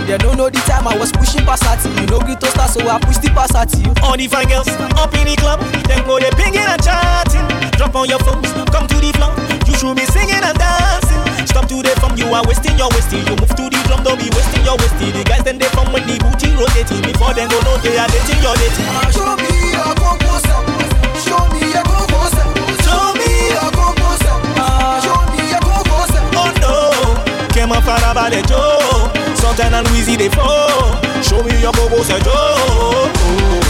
They don't know the time I was pushing past at you. No greet toaster, so I pushed the pass at you. All the fine girls up in the club, then go they pinging and chatting. Drop on your phones, come to the floor. You should be singing and dancing. Stop to the from you are wasting your wasting. You move to the drum, don't be wasting your wasting. The guys then they from when the booty rotating. Before then go know they are dating your dating. Show me your composer. Show me a composer. Show me your composer. Show me a composer. Oh no, que me farabalejó. Sometimes I'm Louis they fall. Show me your bobo, say Joe.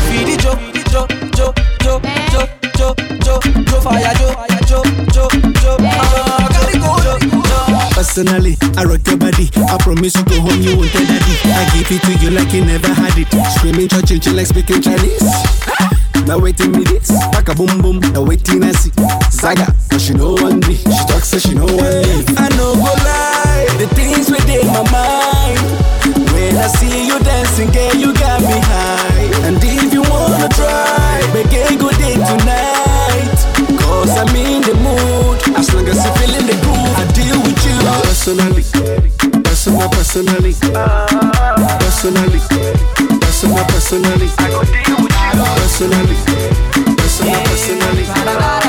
Feed it, Joe, Joe, Joe, Joe, Joe, Joe, Joe, Joe, fire, Joe, Joe, Joe, Joe. Ah, gotta go, Joe. Personally, I rock your body. I promise you go home, you won't tell daddy. I give it to you like you never had it. Screaming, touching, chill like speaking Chinese. Now waiting me this, like a boom boom. Now waiting I see Zaga, cause she know one me. She talks so she know one me. I know go lie the things within my mind. When I see you dancing, girl, you got me high. And if you wanna try, make a good day tonight. Cause I'm in the mood, as long as you feeling the groove, I deal with you. Personally, personal, personally, personally, personal, personally, I go deal with you. Personally, personal, personally.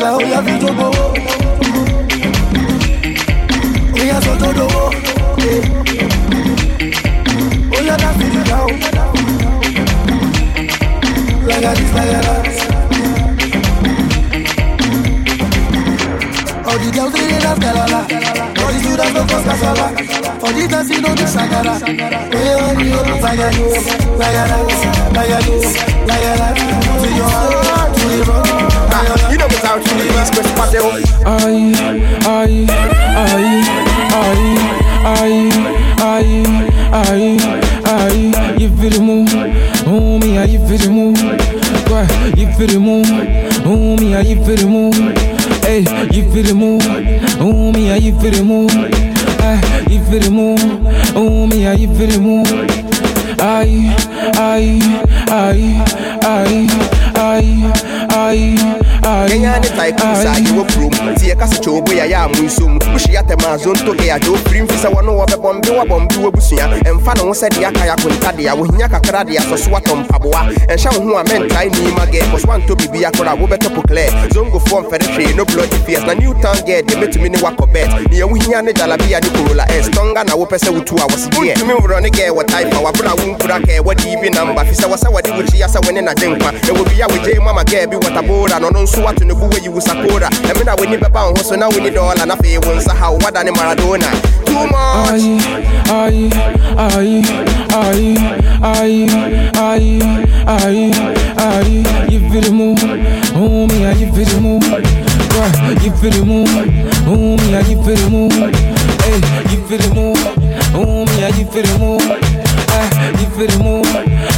Like. We have to go. Wohyia tɛmaazo ntoke agye ofiri mfi sɛ wɔno wɔbɛbɔmbe wabɔmbe wabusua ɛmfa ne ho sɛ deɛ aka yɛ akontadeɛ wohia kakra de asɔ so watɔ mpaboa ɛnhyɛ wo ho a mentrae nima gɛ kɔ so antɔ biribi akora wobɛtɔ poklɛ zongofoɔ mfɛre hwee no bloody fears. Na newtown gɛ deɛ mɛtumi ne wakɔ bet neɛ wohia ne dalabia ne korola s. Tɔnga na wopɛ sɛ wotu a wɔse wontumi worɔ ne gɛ wɔ taifa wabra wonkura kɛ wɔde bi namba fi sɛ wɔ sɛ wɔde wokyia sɛ wo ne nagye nkwa ɛwɔ bi a wogye mu ama gɛ bi wɔtabora na ɔno nso wato ne bo wayi wo sakora ɛme na w'ani bɛba wo ho so na woni dɔɔla na afei wo nsa ha wo wada ne maradona. Too much. Aye, aye, aye, aye, aye, aye, aye. You feel the move, oh me, you feel the move. Boy, you feel the move, oh me, you feel the move. Hey, you feel the move, oh me, you feel the move. Ay, ah, you feel the move,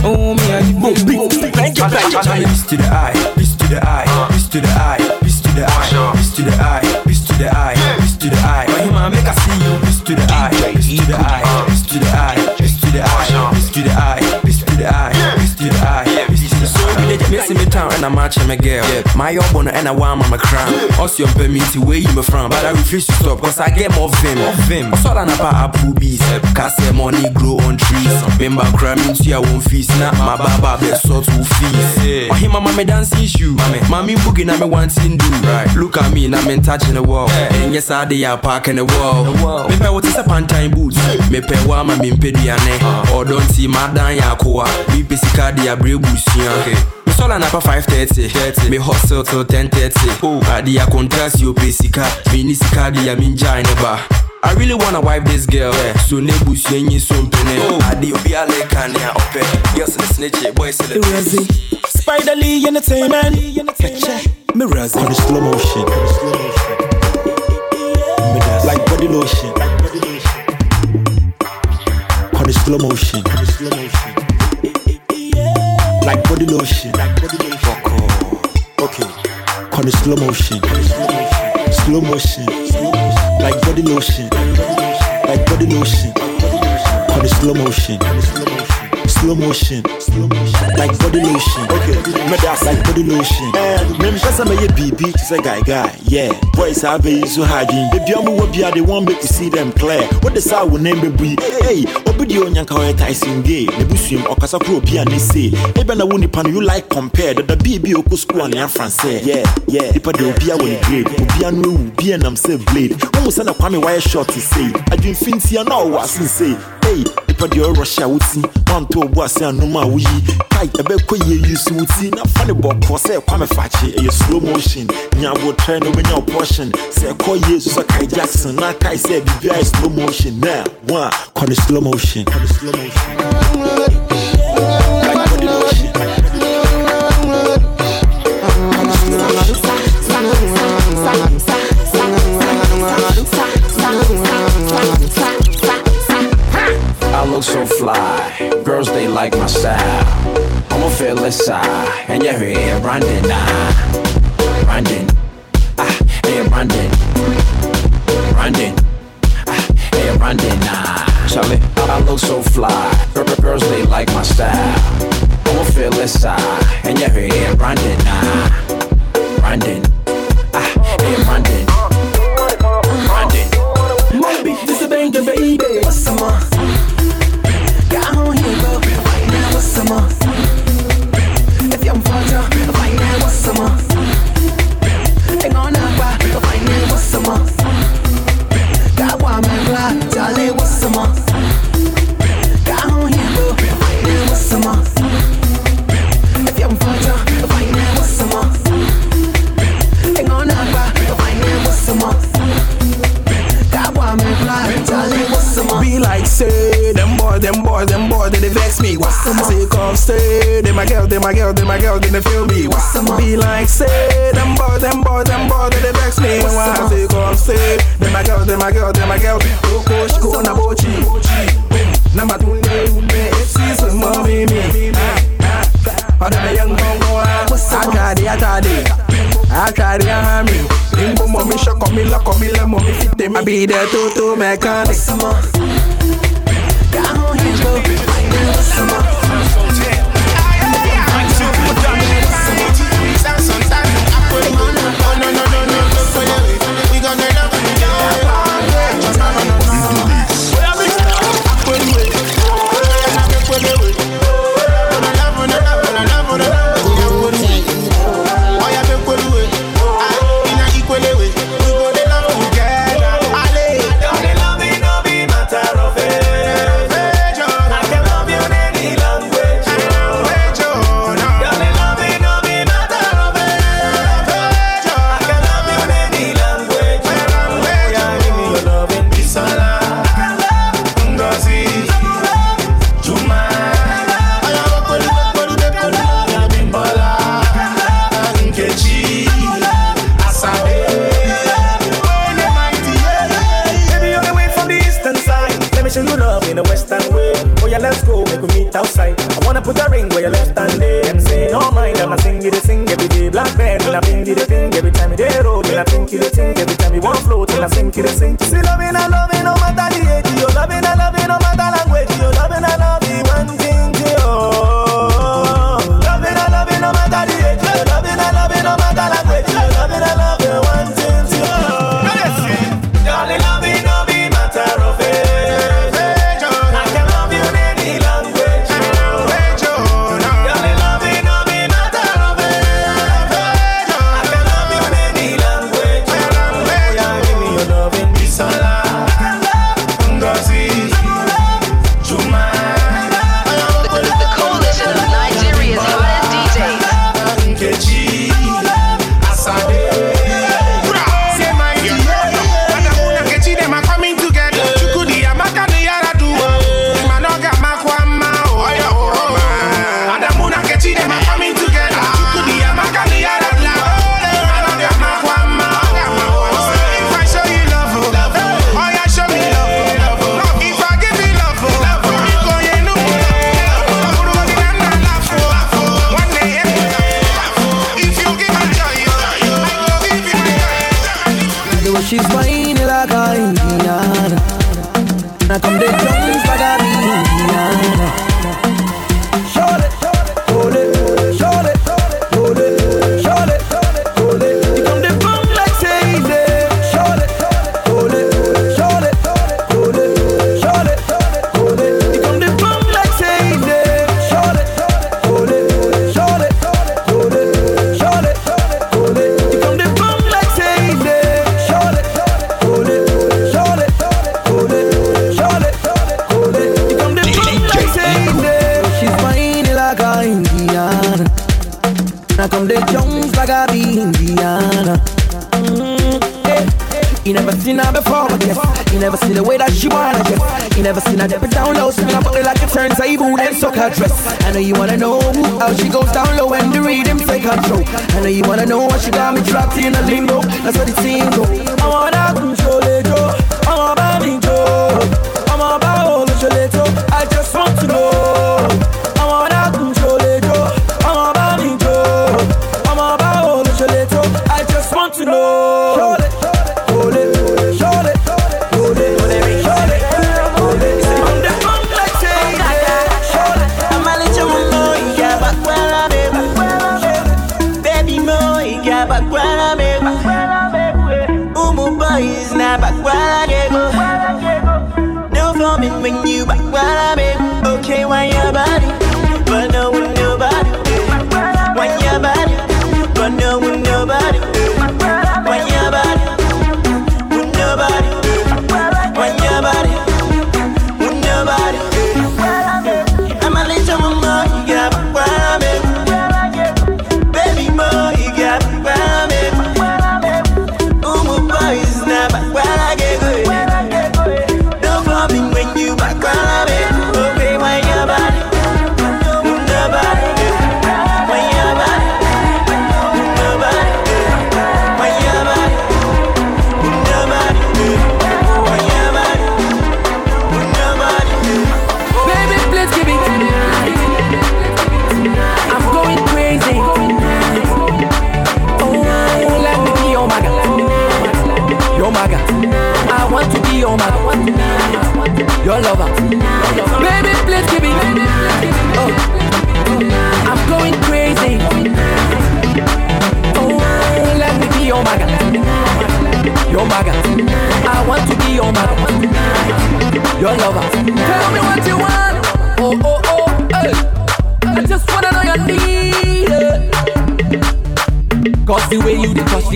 oh me, you feel the move. Thank you, thank you. Peace to the eye, peace to the eye, peace to the eye, peace to the eye, peace to the eye, peace to the eye, peace to the eye. Oh, him, make I see you. Peace to the eye, peace to the eye, peace to the eye, peace to the eye, peace to the eye, Dey miss me town and I'm matching my girl. My young bono and I want my crown. Also your permit where you me from, but I refuse to stop cause I get more vim. More vim. So that na apple bees. Cause say money grow on trees. Remember cramming to your own feast. Now my baba be so to feast. Oh him mama me dancing shoe. Mommy, mommy boogie me wanting do. Right. Look at me me touching the wall. And yes I dey a park in the wall. Me pay what is a pantine boots. Me pay wa ma me mpediane. Or don't see my dan ya koa. Me pesika dey a brave busia. Me sola na pa 5:30. 30. Me hustle till 10:30. Oh, adi a contrast you pay sika. Me ni sika di a minja in the bar. I really wanna wipe this girl. Yeah. So ne busu enyi so mpene. Oh, adi obi a leka ne a ope. Girls in the snitch, boys in the Spider Lee Entertainment. Me Razzie. On the slow motion. Like body lotion. On the slow motion. Like body lotion. Fuck off. Okay. On the slow motion. Slow motion. Like body lotion. Like body lotion. On the slow motion. Slow motion. Like body lotion. Okay. Me that's like body lotion. Me mpesa me ye BB to say guy guy. Yeah. Boys have be so in. Baby I'm what be they want make you see them clear. What the sound will name be? Hey, obidi onyanka we Tyson gay. Ne busum okasa pro bia ne say. Ebe na woni pan you like compare the the BB oku school and yan France. Yeah, yeah. Ipa de obia when grade. Obia no wu bia nam say blade. Omo say na kwame wire short to say. Adwin finti na o wasin say. Hey, ipa de Russia wuti. One to obo ase anoma wuyi. Kai ebe ko ye use wuti na fa ne bɔkɔ sɛ kwame fakye ɛyɛ slow motion. Nyabo trɛ no bɛnya wo sɛ ɛkɔ ye so sɛ kai jackson. Na kae sɛ biribia yɛ slow motion. Na one kɔ ne slow motion. Like look so fly. Girls, they like my style. I'm a fearless eye, and you're here running, ah, Brandon, ah, here Brandon, Brandon, ah, here Brandon, ah. Charlie, I look so fly. Girls, they like my style. I'm a fearless eye, and you're here running, ah, Brandon, ah, here running. kiss me. What's the wow. Take off, stay. They my girl, they my girl, they my girl, can they feel me? What's the Be like, say, them boys, them boys, them boys, they vex me. When I take off, stay. They my girl, they my girl, they my girl. Go coach, go na bochi. Number two, it's season, mommy, me. All them young gon' go out. I carry, I carry. I carry it, I me. Limbo, mommy, shock on me, lock on me, let me hit me. I be the two-two mechanic. Samsung, Samsung, Apple, no, no, no, no, no, no, no, no, no, no, no, no, no, no, Kira Saint Silomena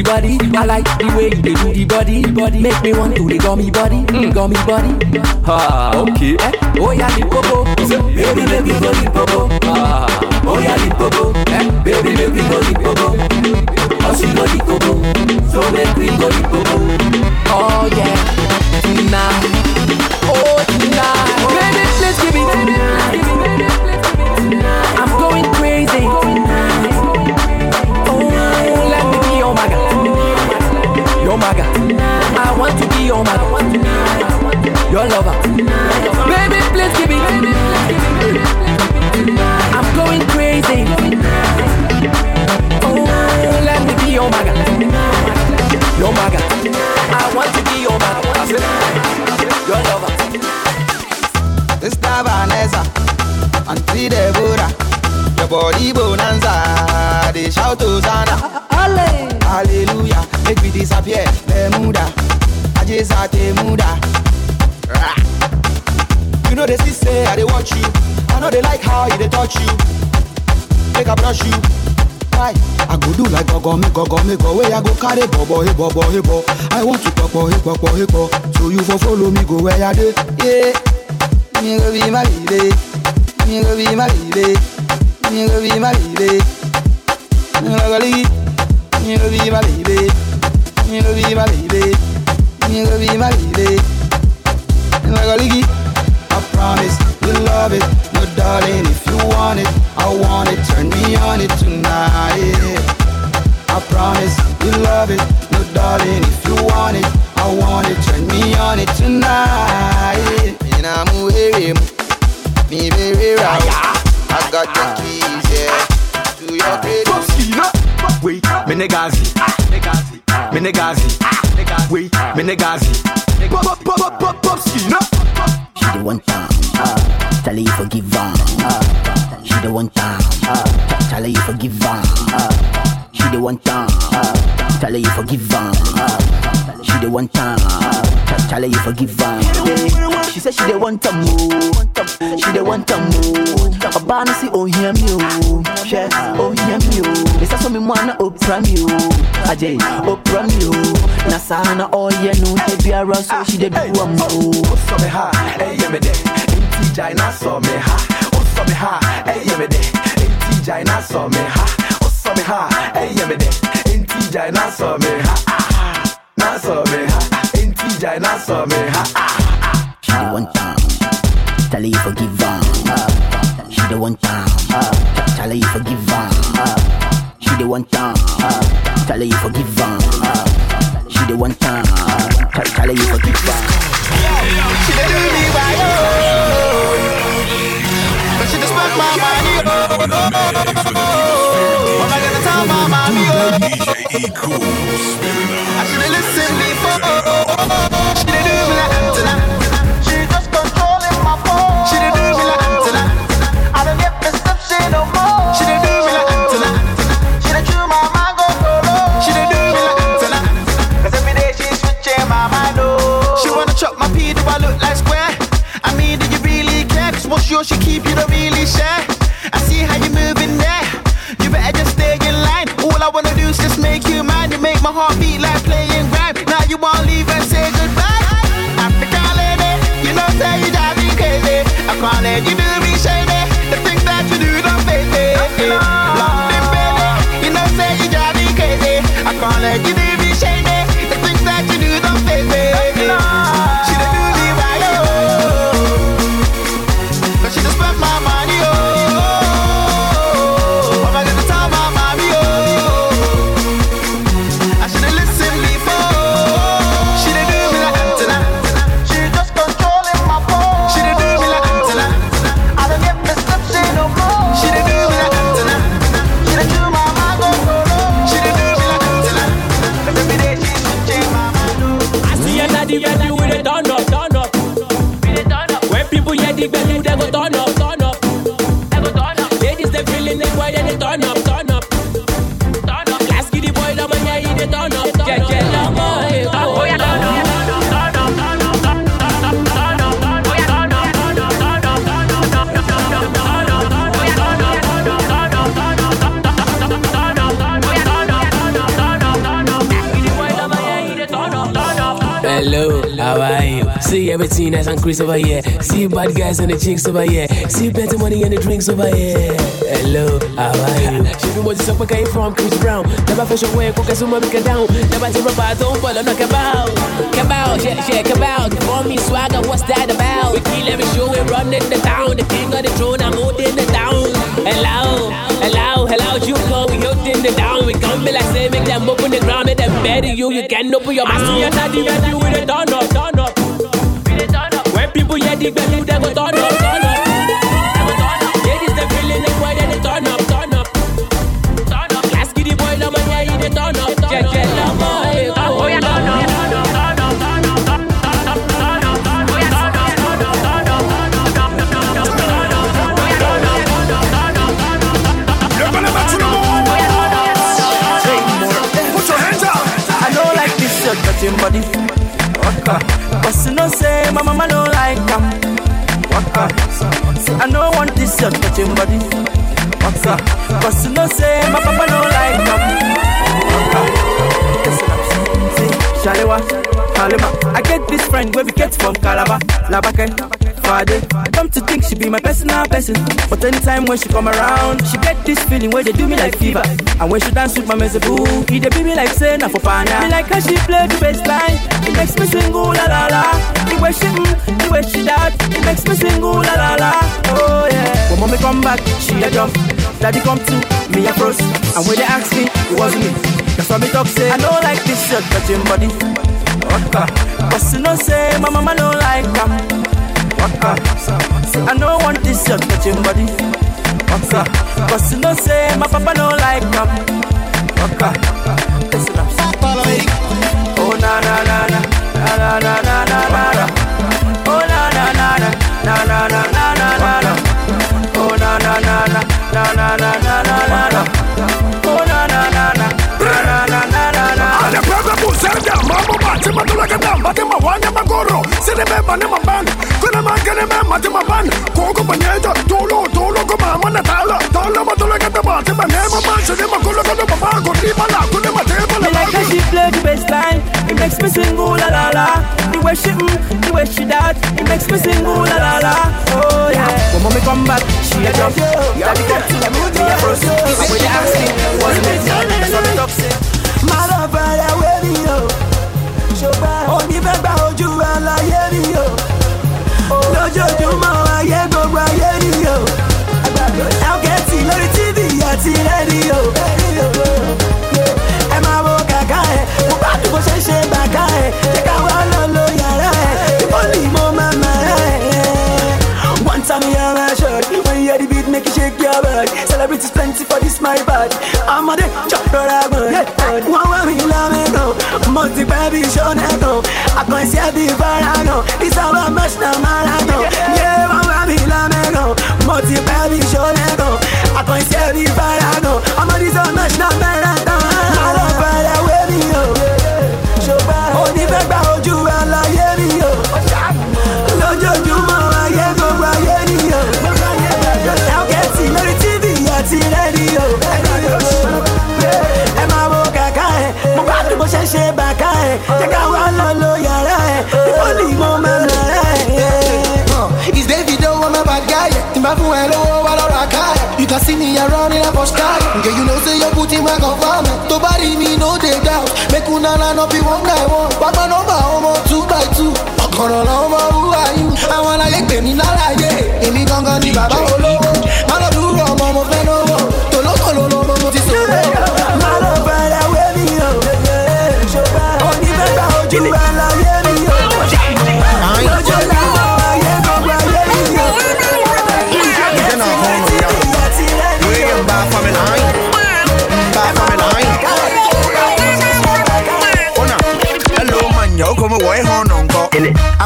the body, I like the way you do the body. body. Make me want to the gummy body, gummy body. Ah, okay. Eh? Oh yeah, the popo. Baby, make me go the popo. Ah, oh yeah, the popo. Eh? Baby, make me go the popo. Oh, she go the popo. So make me go the popo. Oh yeah, tonight. Oh tonight. Baby, please give me. I'm going your maga. Your lover. Baby, please give me. I'm going crazy. Oh, let me be your maga. Your maga. I want to be your maga. Your lover. Sister Vanessa, Auntie Deborah, your body bonanza, they shout Hosanna. Hallelujah, make me disappear, Bermuda, Ajay Muda. Ah. You know they still say I they watch you, I know they like how you they touch you, make I brush you. Why? I go do like gogo me gogo me go where I go carry bobo hey bobo hey bo. I want to popo hey popo hey po, so you for follow me go where I dey. Yeah. Me go be my baby. Me go be my baby. Me go be my baby. Go. Me go be my baby. Me go be my baby. Me go be my baby. Me go lead. I promise you love it, no darling. If you want it, I want it. Turn me on it tonight. I promise you love it, no darling. If you want it, I want it. Turn me on it tonight. In a movie, me baby right. I got the keys, yeah, to your cradle. Wait, ah. me negazi, ah. Me negazi, wait, me negazi. Pop, pop, pop, pop, pop, ski, no. She the one time, tell her you forgive her. She the one time, tell her you forgive her. She the one time, tell her you forgive her. She the one time, tell her you forgive her. She said she the one to move, she the one to move. Abana si oh hear me oh, oh hear me oh. Lisa so me mwana opra me oh, Ajay oh, opra me oh. Na sana oh yeah te biara so she the do am oh. oh so me ha, hey yeah me de, inti jai na so me ha. Oh so me ha, hey yeah me de, inti jai na so me ha. Oh so me ha, hey yeah me de, inti jai na so me ha. Na so me ha, inti jai na so me ha. She the one time, tell her you forgive her. She the one time, tell her you forgive her. She the one time, tell her you forgive her. She the one time, tell her you forgive her. She dey do me why oh, but she just spend my money oh. What am oh. I gonna tell my mommy oh? I should've listened know she keep you up. How are you? See everything that's increased over here. See bad guys and the chicks over here. See better money and the drinks over here. Hello, how are you? She do what you where you from, Chris Brown. Never fish away, cook as uma make down. Never a bad don't follow no cabal. Cabal, yeah, yeah, cabal. For me, swagger, what's that about? We kill every show, we run in the town. The king of the throne, I'm holding the down. Hello, hello, hello, you call, we holding the down. We come be like say, make them open the ground, make them better you. You can open your mouth. I see another ready with a turn up, turn up. When people hear the bell, they go turn up, turn up. Body. Waka. But you know say my mama don't like them. Waka. See I don't want this shirt touching body. Waka. But you know say my papa don't like them. Waka. See, Shalewa, Halima. I get this friend where we get from Calabar, Labake. Friday. Come to think she be my personal person. But anytime when she come around, she get this feeling where they do me like fever. And when she dance with my mezeboo, he they be me like say na for pana. Me like how she play the bass line. It makes me sing ooh la la la. The way she mm, the way she that, it makes me sing ooh la la la. Oh yeah. When mommy come back, she a jump. Daddy come to me a froze. And when they ask me, it wasn't me. That's why me talk say I don't like this shirt touching body. Waka. But you know say my mama don't like them. I don't want this shirt touching body. But you know say my papa don't like up. Oh na na na na na na na na na na. Oh na na na na na na na na na na na. Oh na na na na na na na na na na. Oh na na na na na na na na na na. Anapewa kusenda mambo bati matulaka damba te sene me bane ma ban kone ma kene me ma te ma ban ko ko ma nyeja tolo tolo ko ma ma na tala tala ma tolo kata ma te ma ne ma ma sene ma kolo kata ma ba ko ni ma la kone ma te ma la like how she play the bass line it makes me sing ooh la la la. The way she mm the way she that it makes me sing ooh la la la. Oh yeah. When mommy come back she a jump yeah. The cat let me be a first and when you ask me what's the matter? That's what me talk say my love brother where me oh mi o. Lójoojúmọ́ ayé TV àti rédíò. Ẹ máa wo kàkà ẹ̀, mo bá dùn bó ṣe ṣe bàkà ẹ̀. Ṣé ká wá lọ lo yàrá ẹ̀? Ni mo máa. One time you hear my shirt, when you hear the beat make you shake your body. Celebrities plenty for this my body. I'm a dick, chop your diamond. One way we love it, no. Multi baby, show that, no. I can see a big barano. This how I match the marano. Yeah, one way we love it, no. Multi baby, show that, no. I can see a big barano. I'm a this how I match the marano. jẹ́ ká wá lọ lo yàrá ẹ̀ ìwọ ni mo máa ń is david owo my bad guy tí n bá fún ẹ lówó wá lọ́ra ká ẹ̀ you can see me i'm running up for sky ǹjẹ́ you know say your booty ma confam ẹ̀ tó bá rí mi no dey down. make una na no be one by one wá gbọ́ nọ́mbà ọmọ two by two ọ̀kọ̀rọ̀ lọ́mọ wúwa yìí. Àwọn aláyé pè mí lálàyé. Èmi gangan ni bàbá wo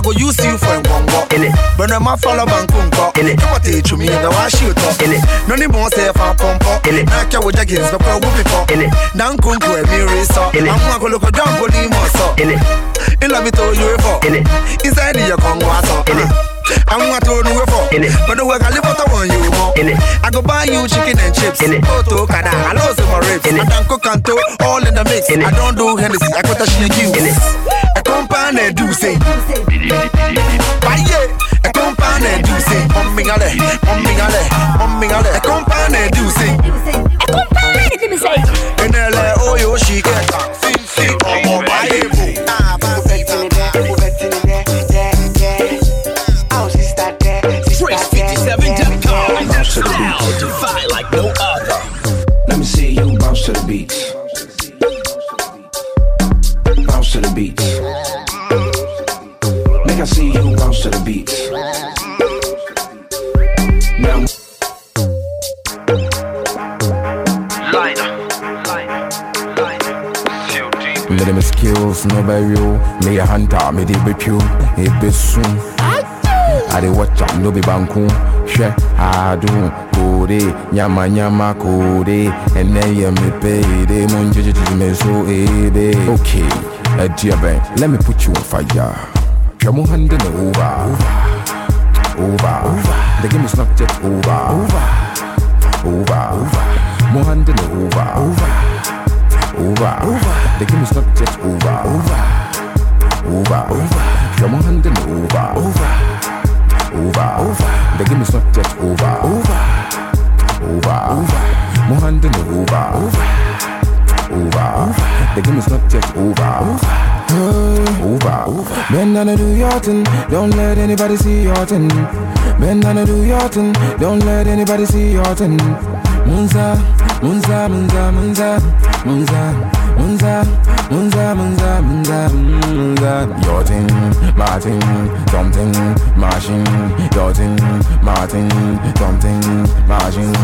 go use you for ngongo. But no man follow bankunko. Come on teach me, no I shoot up. No ni bon say fa pompo. Na kya wo jagins be kwa whoopie for. Dan kunko e mi risa. I'm go look at a jumbo ni mo In love with all you for. Inside your congo aso. I'm gonna do for. But the work I live out, I want you more. I go buy you chicken and chips. Auto, kada, I lose my ribs. I don't cook and toe, all in the mix. I don't do Hennessy, I got a shake you. I compound and do say. Buy it. I compound and do say. On me, gale, on me, gale, on me, gale. I compound and do say. I compound and do say. in I let all oh, your shit get. Me dem skills no you. Me a hunter, me pew. It be soon. I dey watch am, no be banku. Hwɛ adu kode, nyama nyama kode. Ɛnɛ yɛ me payday, mo ngyegyegye me so ebe. Okay, ɛdeɛ bɛn, let me put you on fire. Hwɛ mo hand ne over, over, over. The game is not yet over, over, over. Mo hand ne over, over over. The game is not yet over. Over. Over. Come on, hand over. Over. Over. Over. The game is not yet over. Over. Over. Over. More hand over. Over. Over. The game is not yet over. Over. Over. Bend down and do your thing. Don't let anybody see your thing. Bend down and do your thing. Don't let anybody see your thing. Munza, Munza, Munza, Munza, Munza, Munza, Munza, Munza, Munza, Munza. Your thing, my thing, something, machine. Your thing, my thing, something, machine.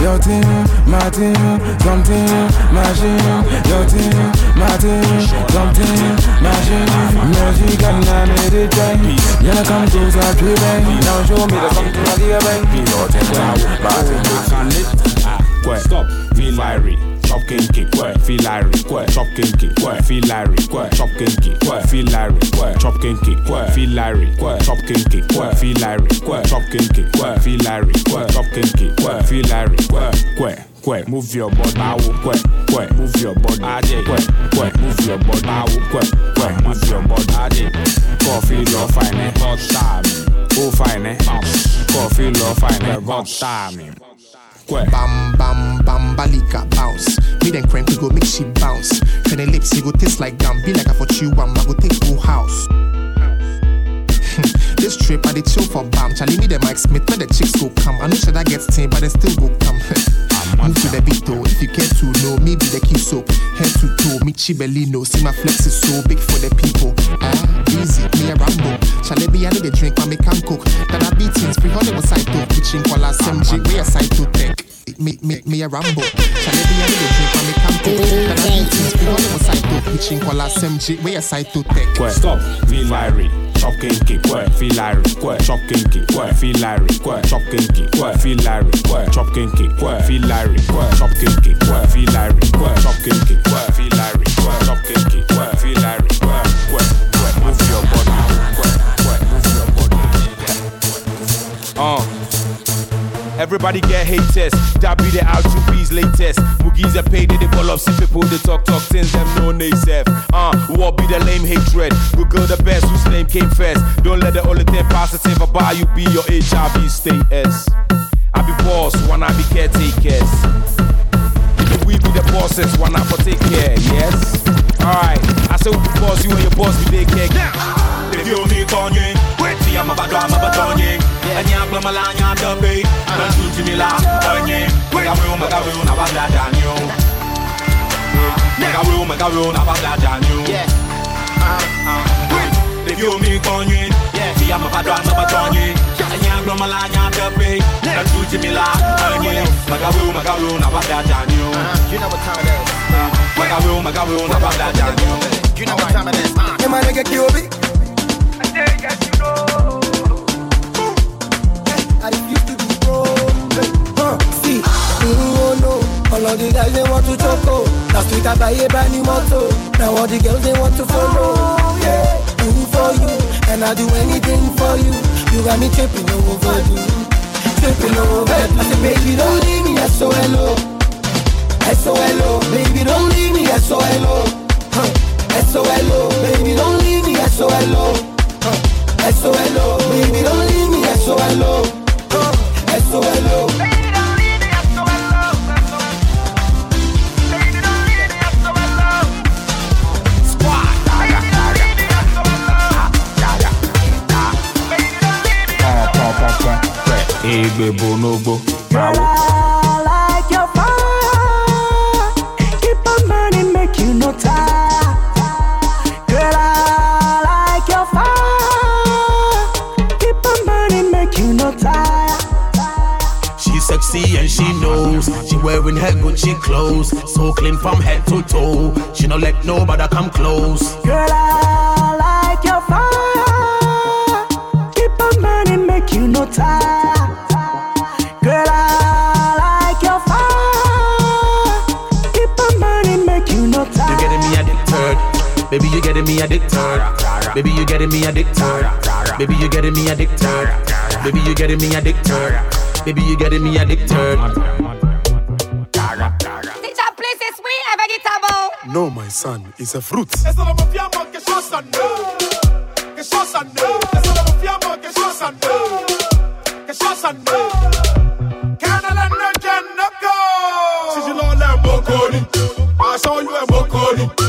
Your thing, my thing, something, machine. Your thing, my thing, something, machine. Music and I it right. You know come closer to me. Now show me the something I give. Your thing, my thing, Kwe, stop, Larry, chop kinky, kwe, feel Larry, kwe, chop kinky, kwe, feel Larry, kwe, chop kinky, kwe, feel Larry, kwe, chop kinky, kwe, feel Larry, kwe, chop kinky, kwe, feel Larry, kwe, chop kinky, kwe, feel Larry, kwe, chop kinky, kwe, feel Larry, kwe, kwe. Kwe, move your body, bow, kwe, kwe, move your body, aje, kwe, kwe, move your body, bow, kwe, kwe, move your body, aje. Coffee, love, fine, hot time, oh fine, eh, coffee, love, fine, hot time. Bam bam bam balika bounce. Me then crank we go make she bounce. Can the lips you go taste like gum. Be like I for chew I go take full house. [LAUGHS] this trip I did chill for bam. Charlie me the Mike Smith, where the chicks go come. I know should I get stain, but they still go come. [LAUGHS] Move to the beat though, if you care to know, me be the key soap. Head to toe, me chibellino. See my flex is so big for the people. Ah, easy, me a Rambo. Charlie be I know the drink, but me can cook. That I beat things, free Hollywood side to kitchen call us MG, we a side to tech. Me, me, me a Rambo. Charlie be I know the drink, but me can cook. That I beat things, free Hollywood side to kitchen call us MG, we a side to tech. Stop, Larry, chop kinky, quack, feel irie, quack, chop kinky, quack, feel irie, quack, chop kinky, quack, feel irie, quack, chop kinky, quack, feel irie, quack, chop kinky, quack, feel irie, quack, chop kinky, quack, feel Everybody get haters, that be the R2Bees latest. Moogies are paid, they fall off, see people, they talk, talk, things them no naysef. Uh, what be the lame hatred? Google the best, whose name came first. Don't let the only thing positive about you be your HIV status. I be boss, wanna be caretakers. We be the bosses, wanna for take care, yes? Alright, I say we be boss, you and your boss be take care. If you need Kanye, wait till I'm about to I'm about Kanye. And you have my line, you're the bay. Don't shoot to me la, Kanye. Make a room, make a room, I'm about that on you. Make a room, make a room, I'm about that on you. Yeah. Wait, if you need Kanye, yeah. See I'm about to I'm about Kanye. And you have my line, you're the bay. Don't shoot to me la, Kanye. Make a room, make a room, I'm about that on you. You know what time it is. Make a room, make a room, I'm about that on you. You know what time it is. Yeah, my nigga QB. All the guys they want to. Last week I buy a brand new motor. Now all the girls they want to follow. Yeah, for you, and I do anything for you. You got me tripping over you, tripping over. Baby, don't leave me, SOLO. Oh, baby, don't leave me. Baby, don't leave me, huh. SOLO. Baby, don't leave me, SOLO, huh. SOLO. Egbe bonogbo, Girl, I She's and she knows. She wearing her Gucci clothes, so clean from head to toe. She no let nobody come close. Girl, I like your fire. Keep on burning, make you no tire. Girl, I like your fire. Keep on burning, make you no You tire. getting me addicted, baby. You getting me addicted, baby. You getting me addicted, baby. You getting me addicted, baby. You getting me addicted, baby. You getting me addicted. Teacher, please, it's sweet, I beg it about. No, my son, it's a fruit. Eso lo confiamos que sos ande. Que sos ande. Eso lo confiamos que sos ande. Que sos ande. Canada no go. Si je l'en l'aime mokoni. I saw you a mokoni.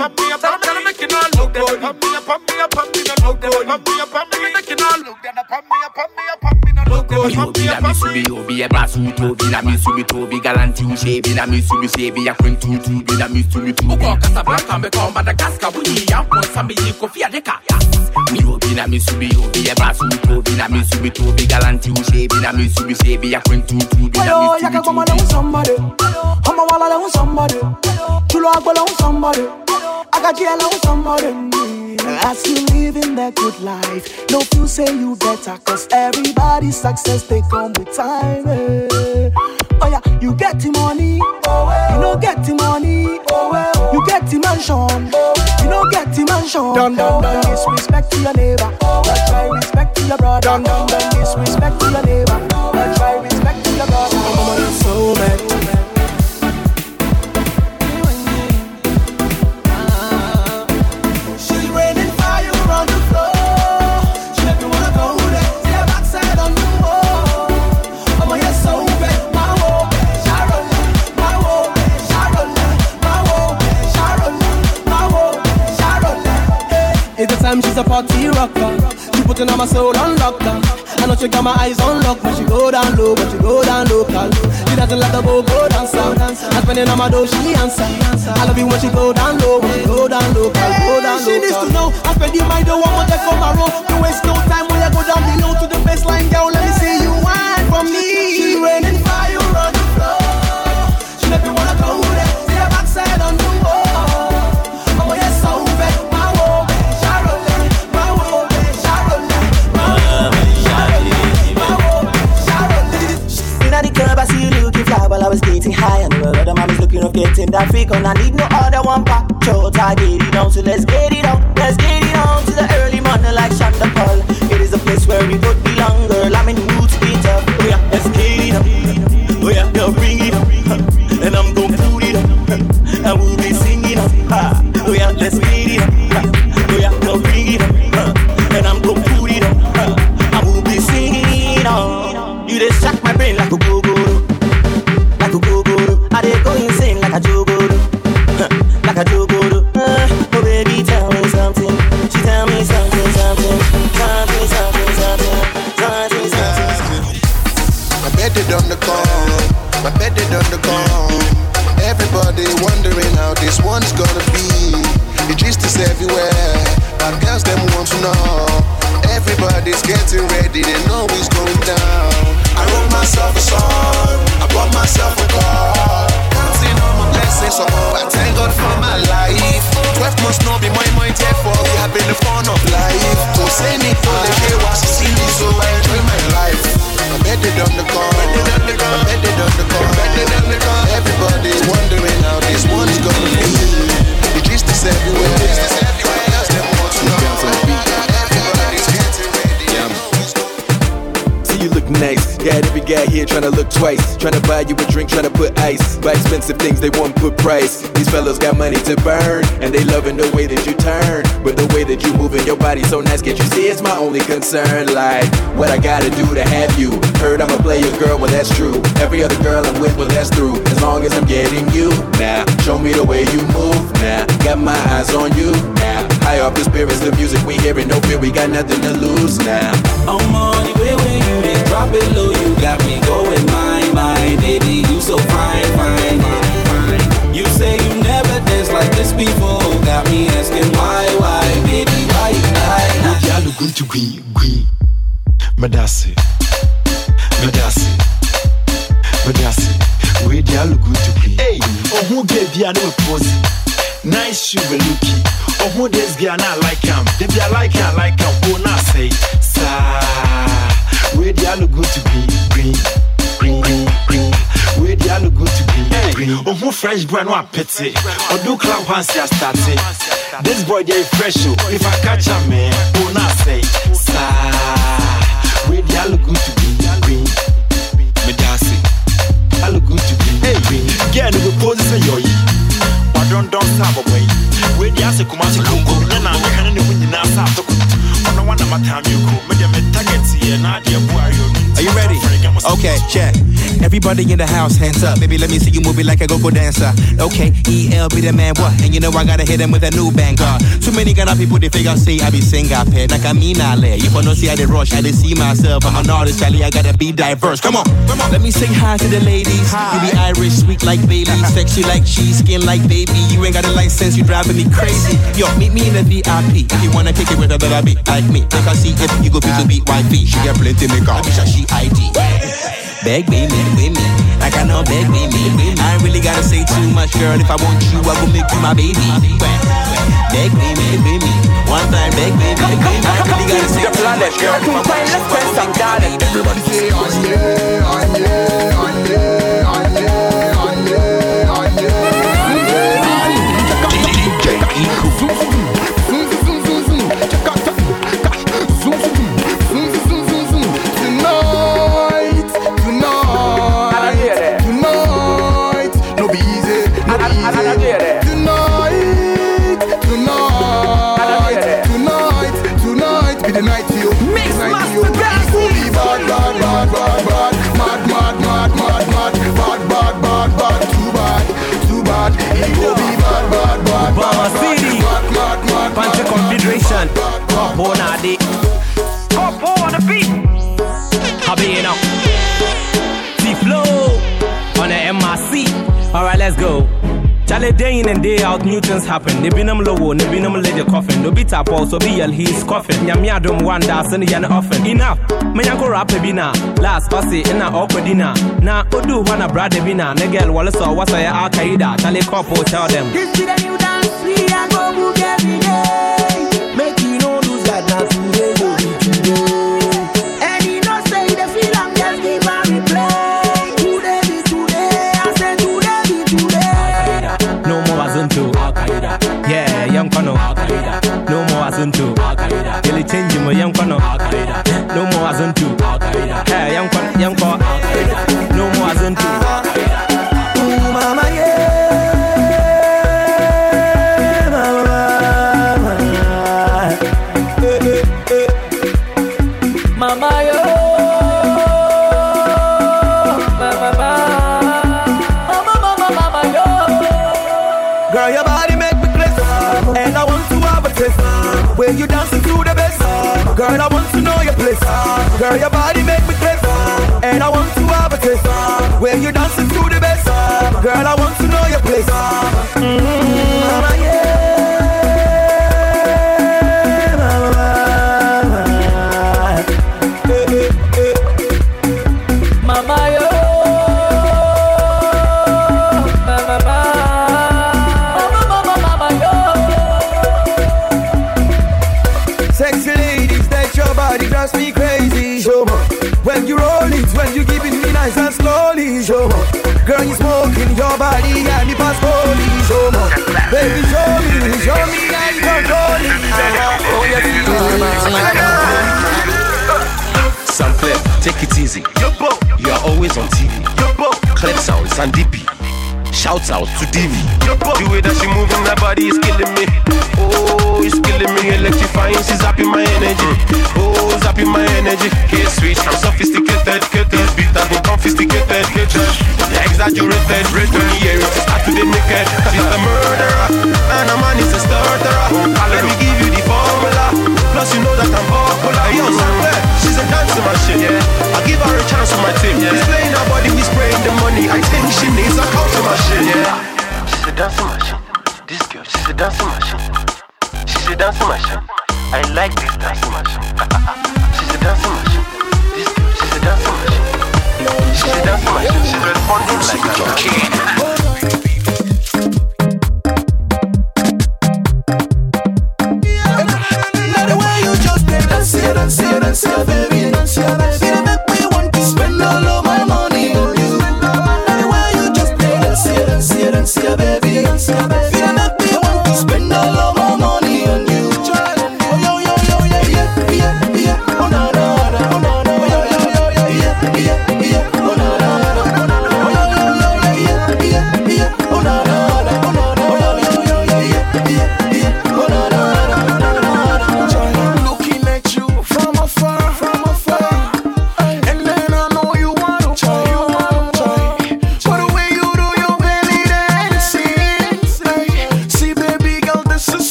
Pump me up, pump me make it all look good. Pump me up, pump me up, pump me no look good. Pump me up, pump me make it all look good. Pump me up, pump me up, pump me no look good. Pump me up, pump me. Obi e brasu to bi na mi su mi to bi galanti u she bi na mi su mi she bi ya kwentu tu bi na mi su mi tu Uko Casablanca me ko Madagascar ya pon sambi yi ko adeka Mi obi na mi su bi obi e brasu to bi na mi su mi to bi galanti u she bi na mi su mi she bi ya kwentu tu bi na Oyo, mi su ya mi que como le somebody. Ọmọ wa la un somebody. Chulo agbo le un somebody. Agaji le un somebody. As you living that good life, no few say you better, cause everybody's success they come with time. eh. Oh yeah, you get the money, oh, you no get the money, oh, you get the mansion, oh. you no get the mansion. Dun dun dun, disrespect to your neighbor, but try respect to your brother. Dun dun dun, disrespect to your neighbor, but try time she's a party rocker. She putting on my soul on lockdown. I know she got my eyes on lock, but she go down low, but she go down local. She doesn't like the go go down south. I'm spending on my dough, she answer. I love it when she go down low, when she go down local, go down local. She needs to know I spend the mind, don't want more take on my road. Don't waste no time when you go down below to the baseline, girl. Let me see you wine from me. She's raining fire high. And the other mama's looking up, getting that freak on. I need no other one pack. Short, I get it on, so let's get it on. Let's get it on to the early morning like Shonda Paul. It is a place where we to be tough. come. I bet they done the come. Everybody wondering how this one's gonna be. The gist is everywhere. but girls them want to know. Everybody's getting ready, they know it's going down. I wrote myself a song, I bought myself a car. Counting all my blessings, so I thank God for my life. Twelve months no be my mind here for we have been the fun of life. So say me for the day, so I enjoy my life. I'm than the car, better than the. Everybody's wondering how this one's gonna be. The gist is everywhere, nice. Got every guy here trying to look twice. Trying to buy you a drink, trying to put ice. Buy expensive things, they won't put price. These fellas got money to burn, and they loving the way that you turn. But the way that you moving your body so nice, can't you see it's my only concern? Like, what I gotta do to have you? Heard I'm a player girl, well that's true. Every other girl I'm with, well that's through. As long as I'm getting you now. Show me the way you move now. Got my eyes on you now. High off the spirits, the music we hearing, no fear, we got nothing to lose now. On the way when you drop it low, you got me going my my baby, you so fine, fine, fine, fine. You say you never danced like this before, got me asking why, why, baby, why, why? Diallo guntu green, green. Madasi, Madasi, Madasi. We diallo guntu green. Hey, oh who gave you no pose? Nice shoe looky. Oh who this girl I like him? If you like him, like him. Oh na say, sa. We diallo guntu green, green, green, green, green. We diallo guntu green, green. Oh who fresh brand one pity. Oh do club once you start it. This boy they fresh oh. If I catch a man, oh na say, sa. We diallo guntu green, green. Me dance I look good to be. Hey, girl, you go pose say yo. Why don't don't stop away? We the ass come out to go. Na na me kan ne hunyi na sa to. Ono wana matam you go. Me dem target here na dia boy yo. Are you ready? Okay, check. Everybody in the house, hands up. Baby, let me see you move it like a go-go dancer. Okay, EL be the man, what? And you know I gotta hit him with a new banger. Too many Ghana people, they figure say I be sing up here. Like I mean I lay. If I don't see I dey rush, I dey see myself. I'm an artist, Charlie, I gotta be diverse. Come on, come on. Let me sing hi to the ladies. You be Irish, sweet like Bailey, sexy like cheese, skin like baby. You ain't got a license, you driving me crazy. Yo, meet me in the VIP. If you wanna kick it with her, better be like me. Make her see if you go be to be wifey. She get plenty makeup. Bitch, she ID. Beg me, me, with me. Like I know, beg me, me, me. I ain't really gotta say too much, girl. If I want you, I will make you my baby. Beg me, me, me. One time, beg me, me, me. I ain't really gotta say too much, girl. If I want you, I will make you my baby. Everybody say, oh yeah, oh yeah, oh yeah, Up on a day. Up on the beat. Happy you know. T-Flow on the MRC. Alright, let's go. Charlie day in and day out, new things happen. They be them low, they be them lady coffin. No be tap also be yell, he's coughing. Nyamia dum one das and yan often. Enough. Me yanko rap bina. Last passy eh, in a awkward dinner. Na odu wana brother bina. Negel wala so what's a Al Qaeda. Charlie couple tell them. This be the new dance we a go book every day. No more young Kono. No more Azonto. Really Show me, girl, you smoking your body and me pass slowly. Show me, baby, show me, show me you control it. Oh yes, Sample, take it easy. You are always on TV. Clip sounds and DP. Shouts out to Divi. The way that she moving that body is killing me. Oh, it's killing me, electrifying. She's zapping my energy. Oh, zapping my energy. K switch, I'm sophisticated. This beat has been confiscated. Exaggerated. When you hear it, start to the naked. She's a murderer, and a man is a starter. Let me give you the formula. Plus, you know that I'm popular. Sample, she's a dancing machine. Yeah, I'll give her a chance for my team. Yeah. He's playing her body, we spraying the money. I think she needs a counter machine. Yeah, she's a dancing machine. This girl, she's a dancing machine. She's a dancing machine. I like this dancing machine. [LAUGHS] she's a dancing machine. This girl, she's a dancing machine. She's a dancing machine. She's responding like a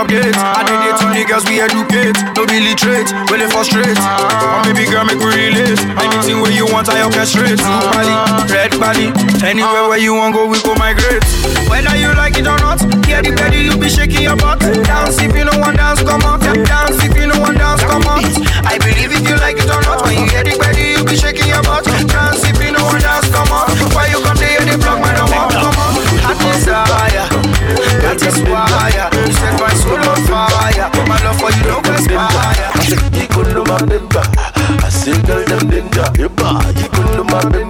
update. I did it on the girls we educate. No be literate, really frustrate. Come baby girl, make we relate. Anything where you want, I orchestrate. Blue Bali, red body. Anywhere where you want go, we go migrate. Whether you like it or not, hear the belly, you be shaking your butt. Dance if you know one dance, come on. Dance if you know one dance, come on. I believe if you like it or not, when you hear the belly, you be shaking your butt. Dance if you know one dance, come on. Why you come there, the block, man, I want, come on. Hot desire, that is why mabemba asindal dem benga eba yikunduma my.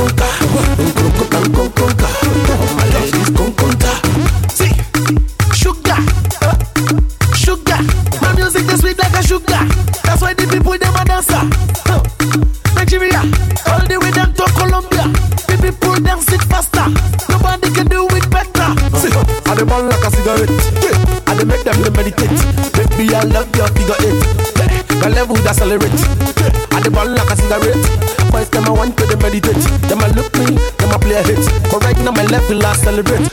celebrate.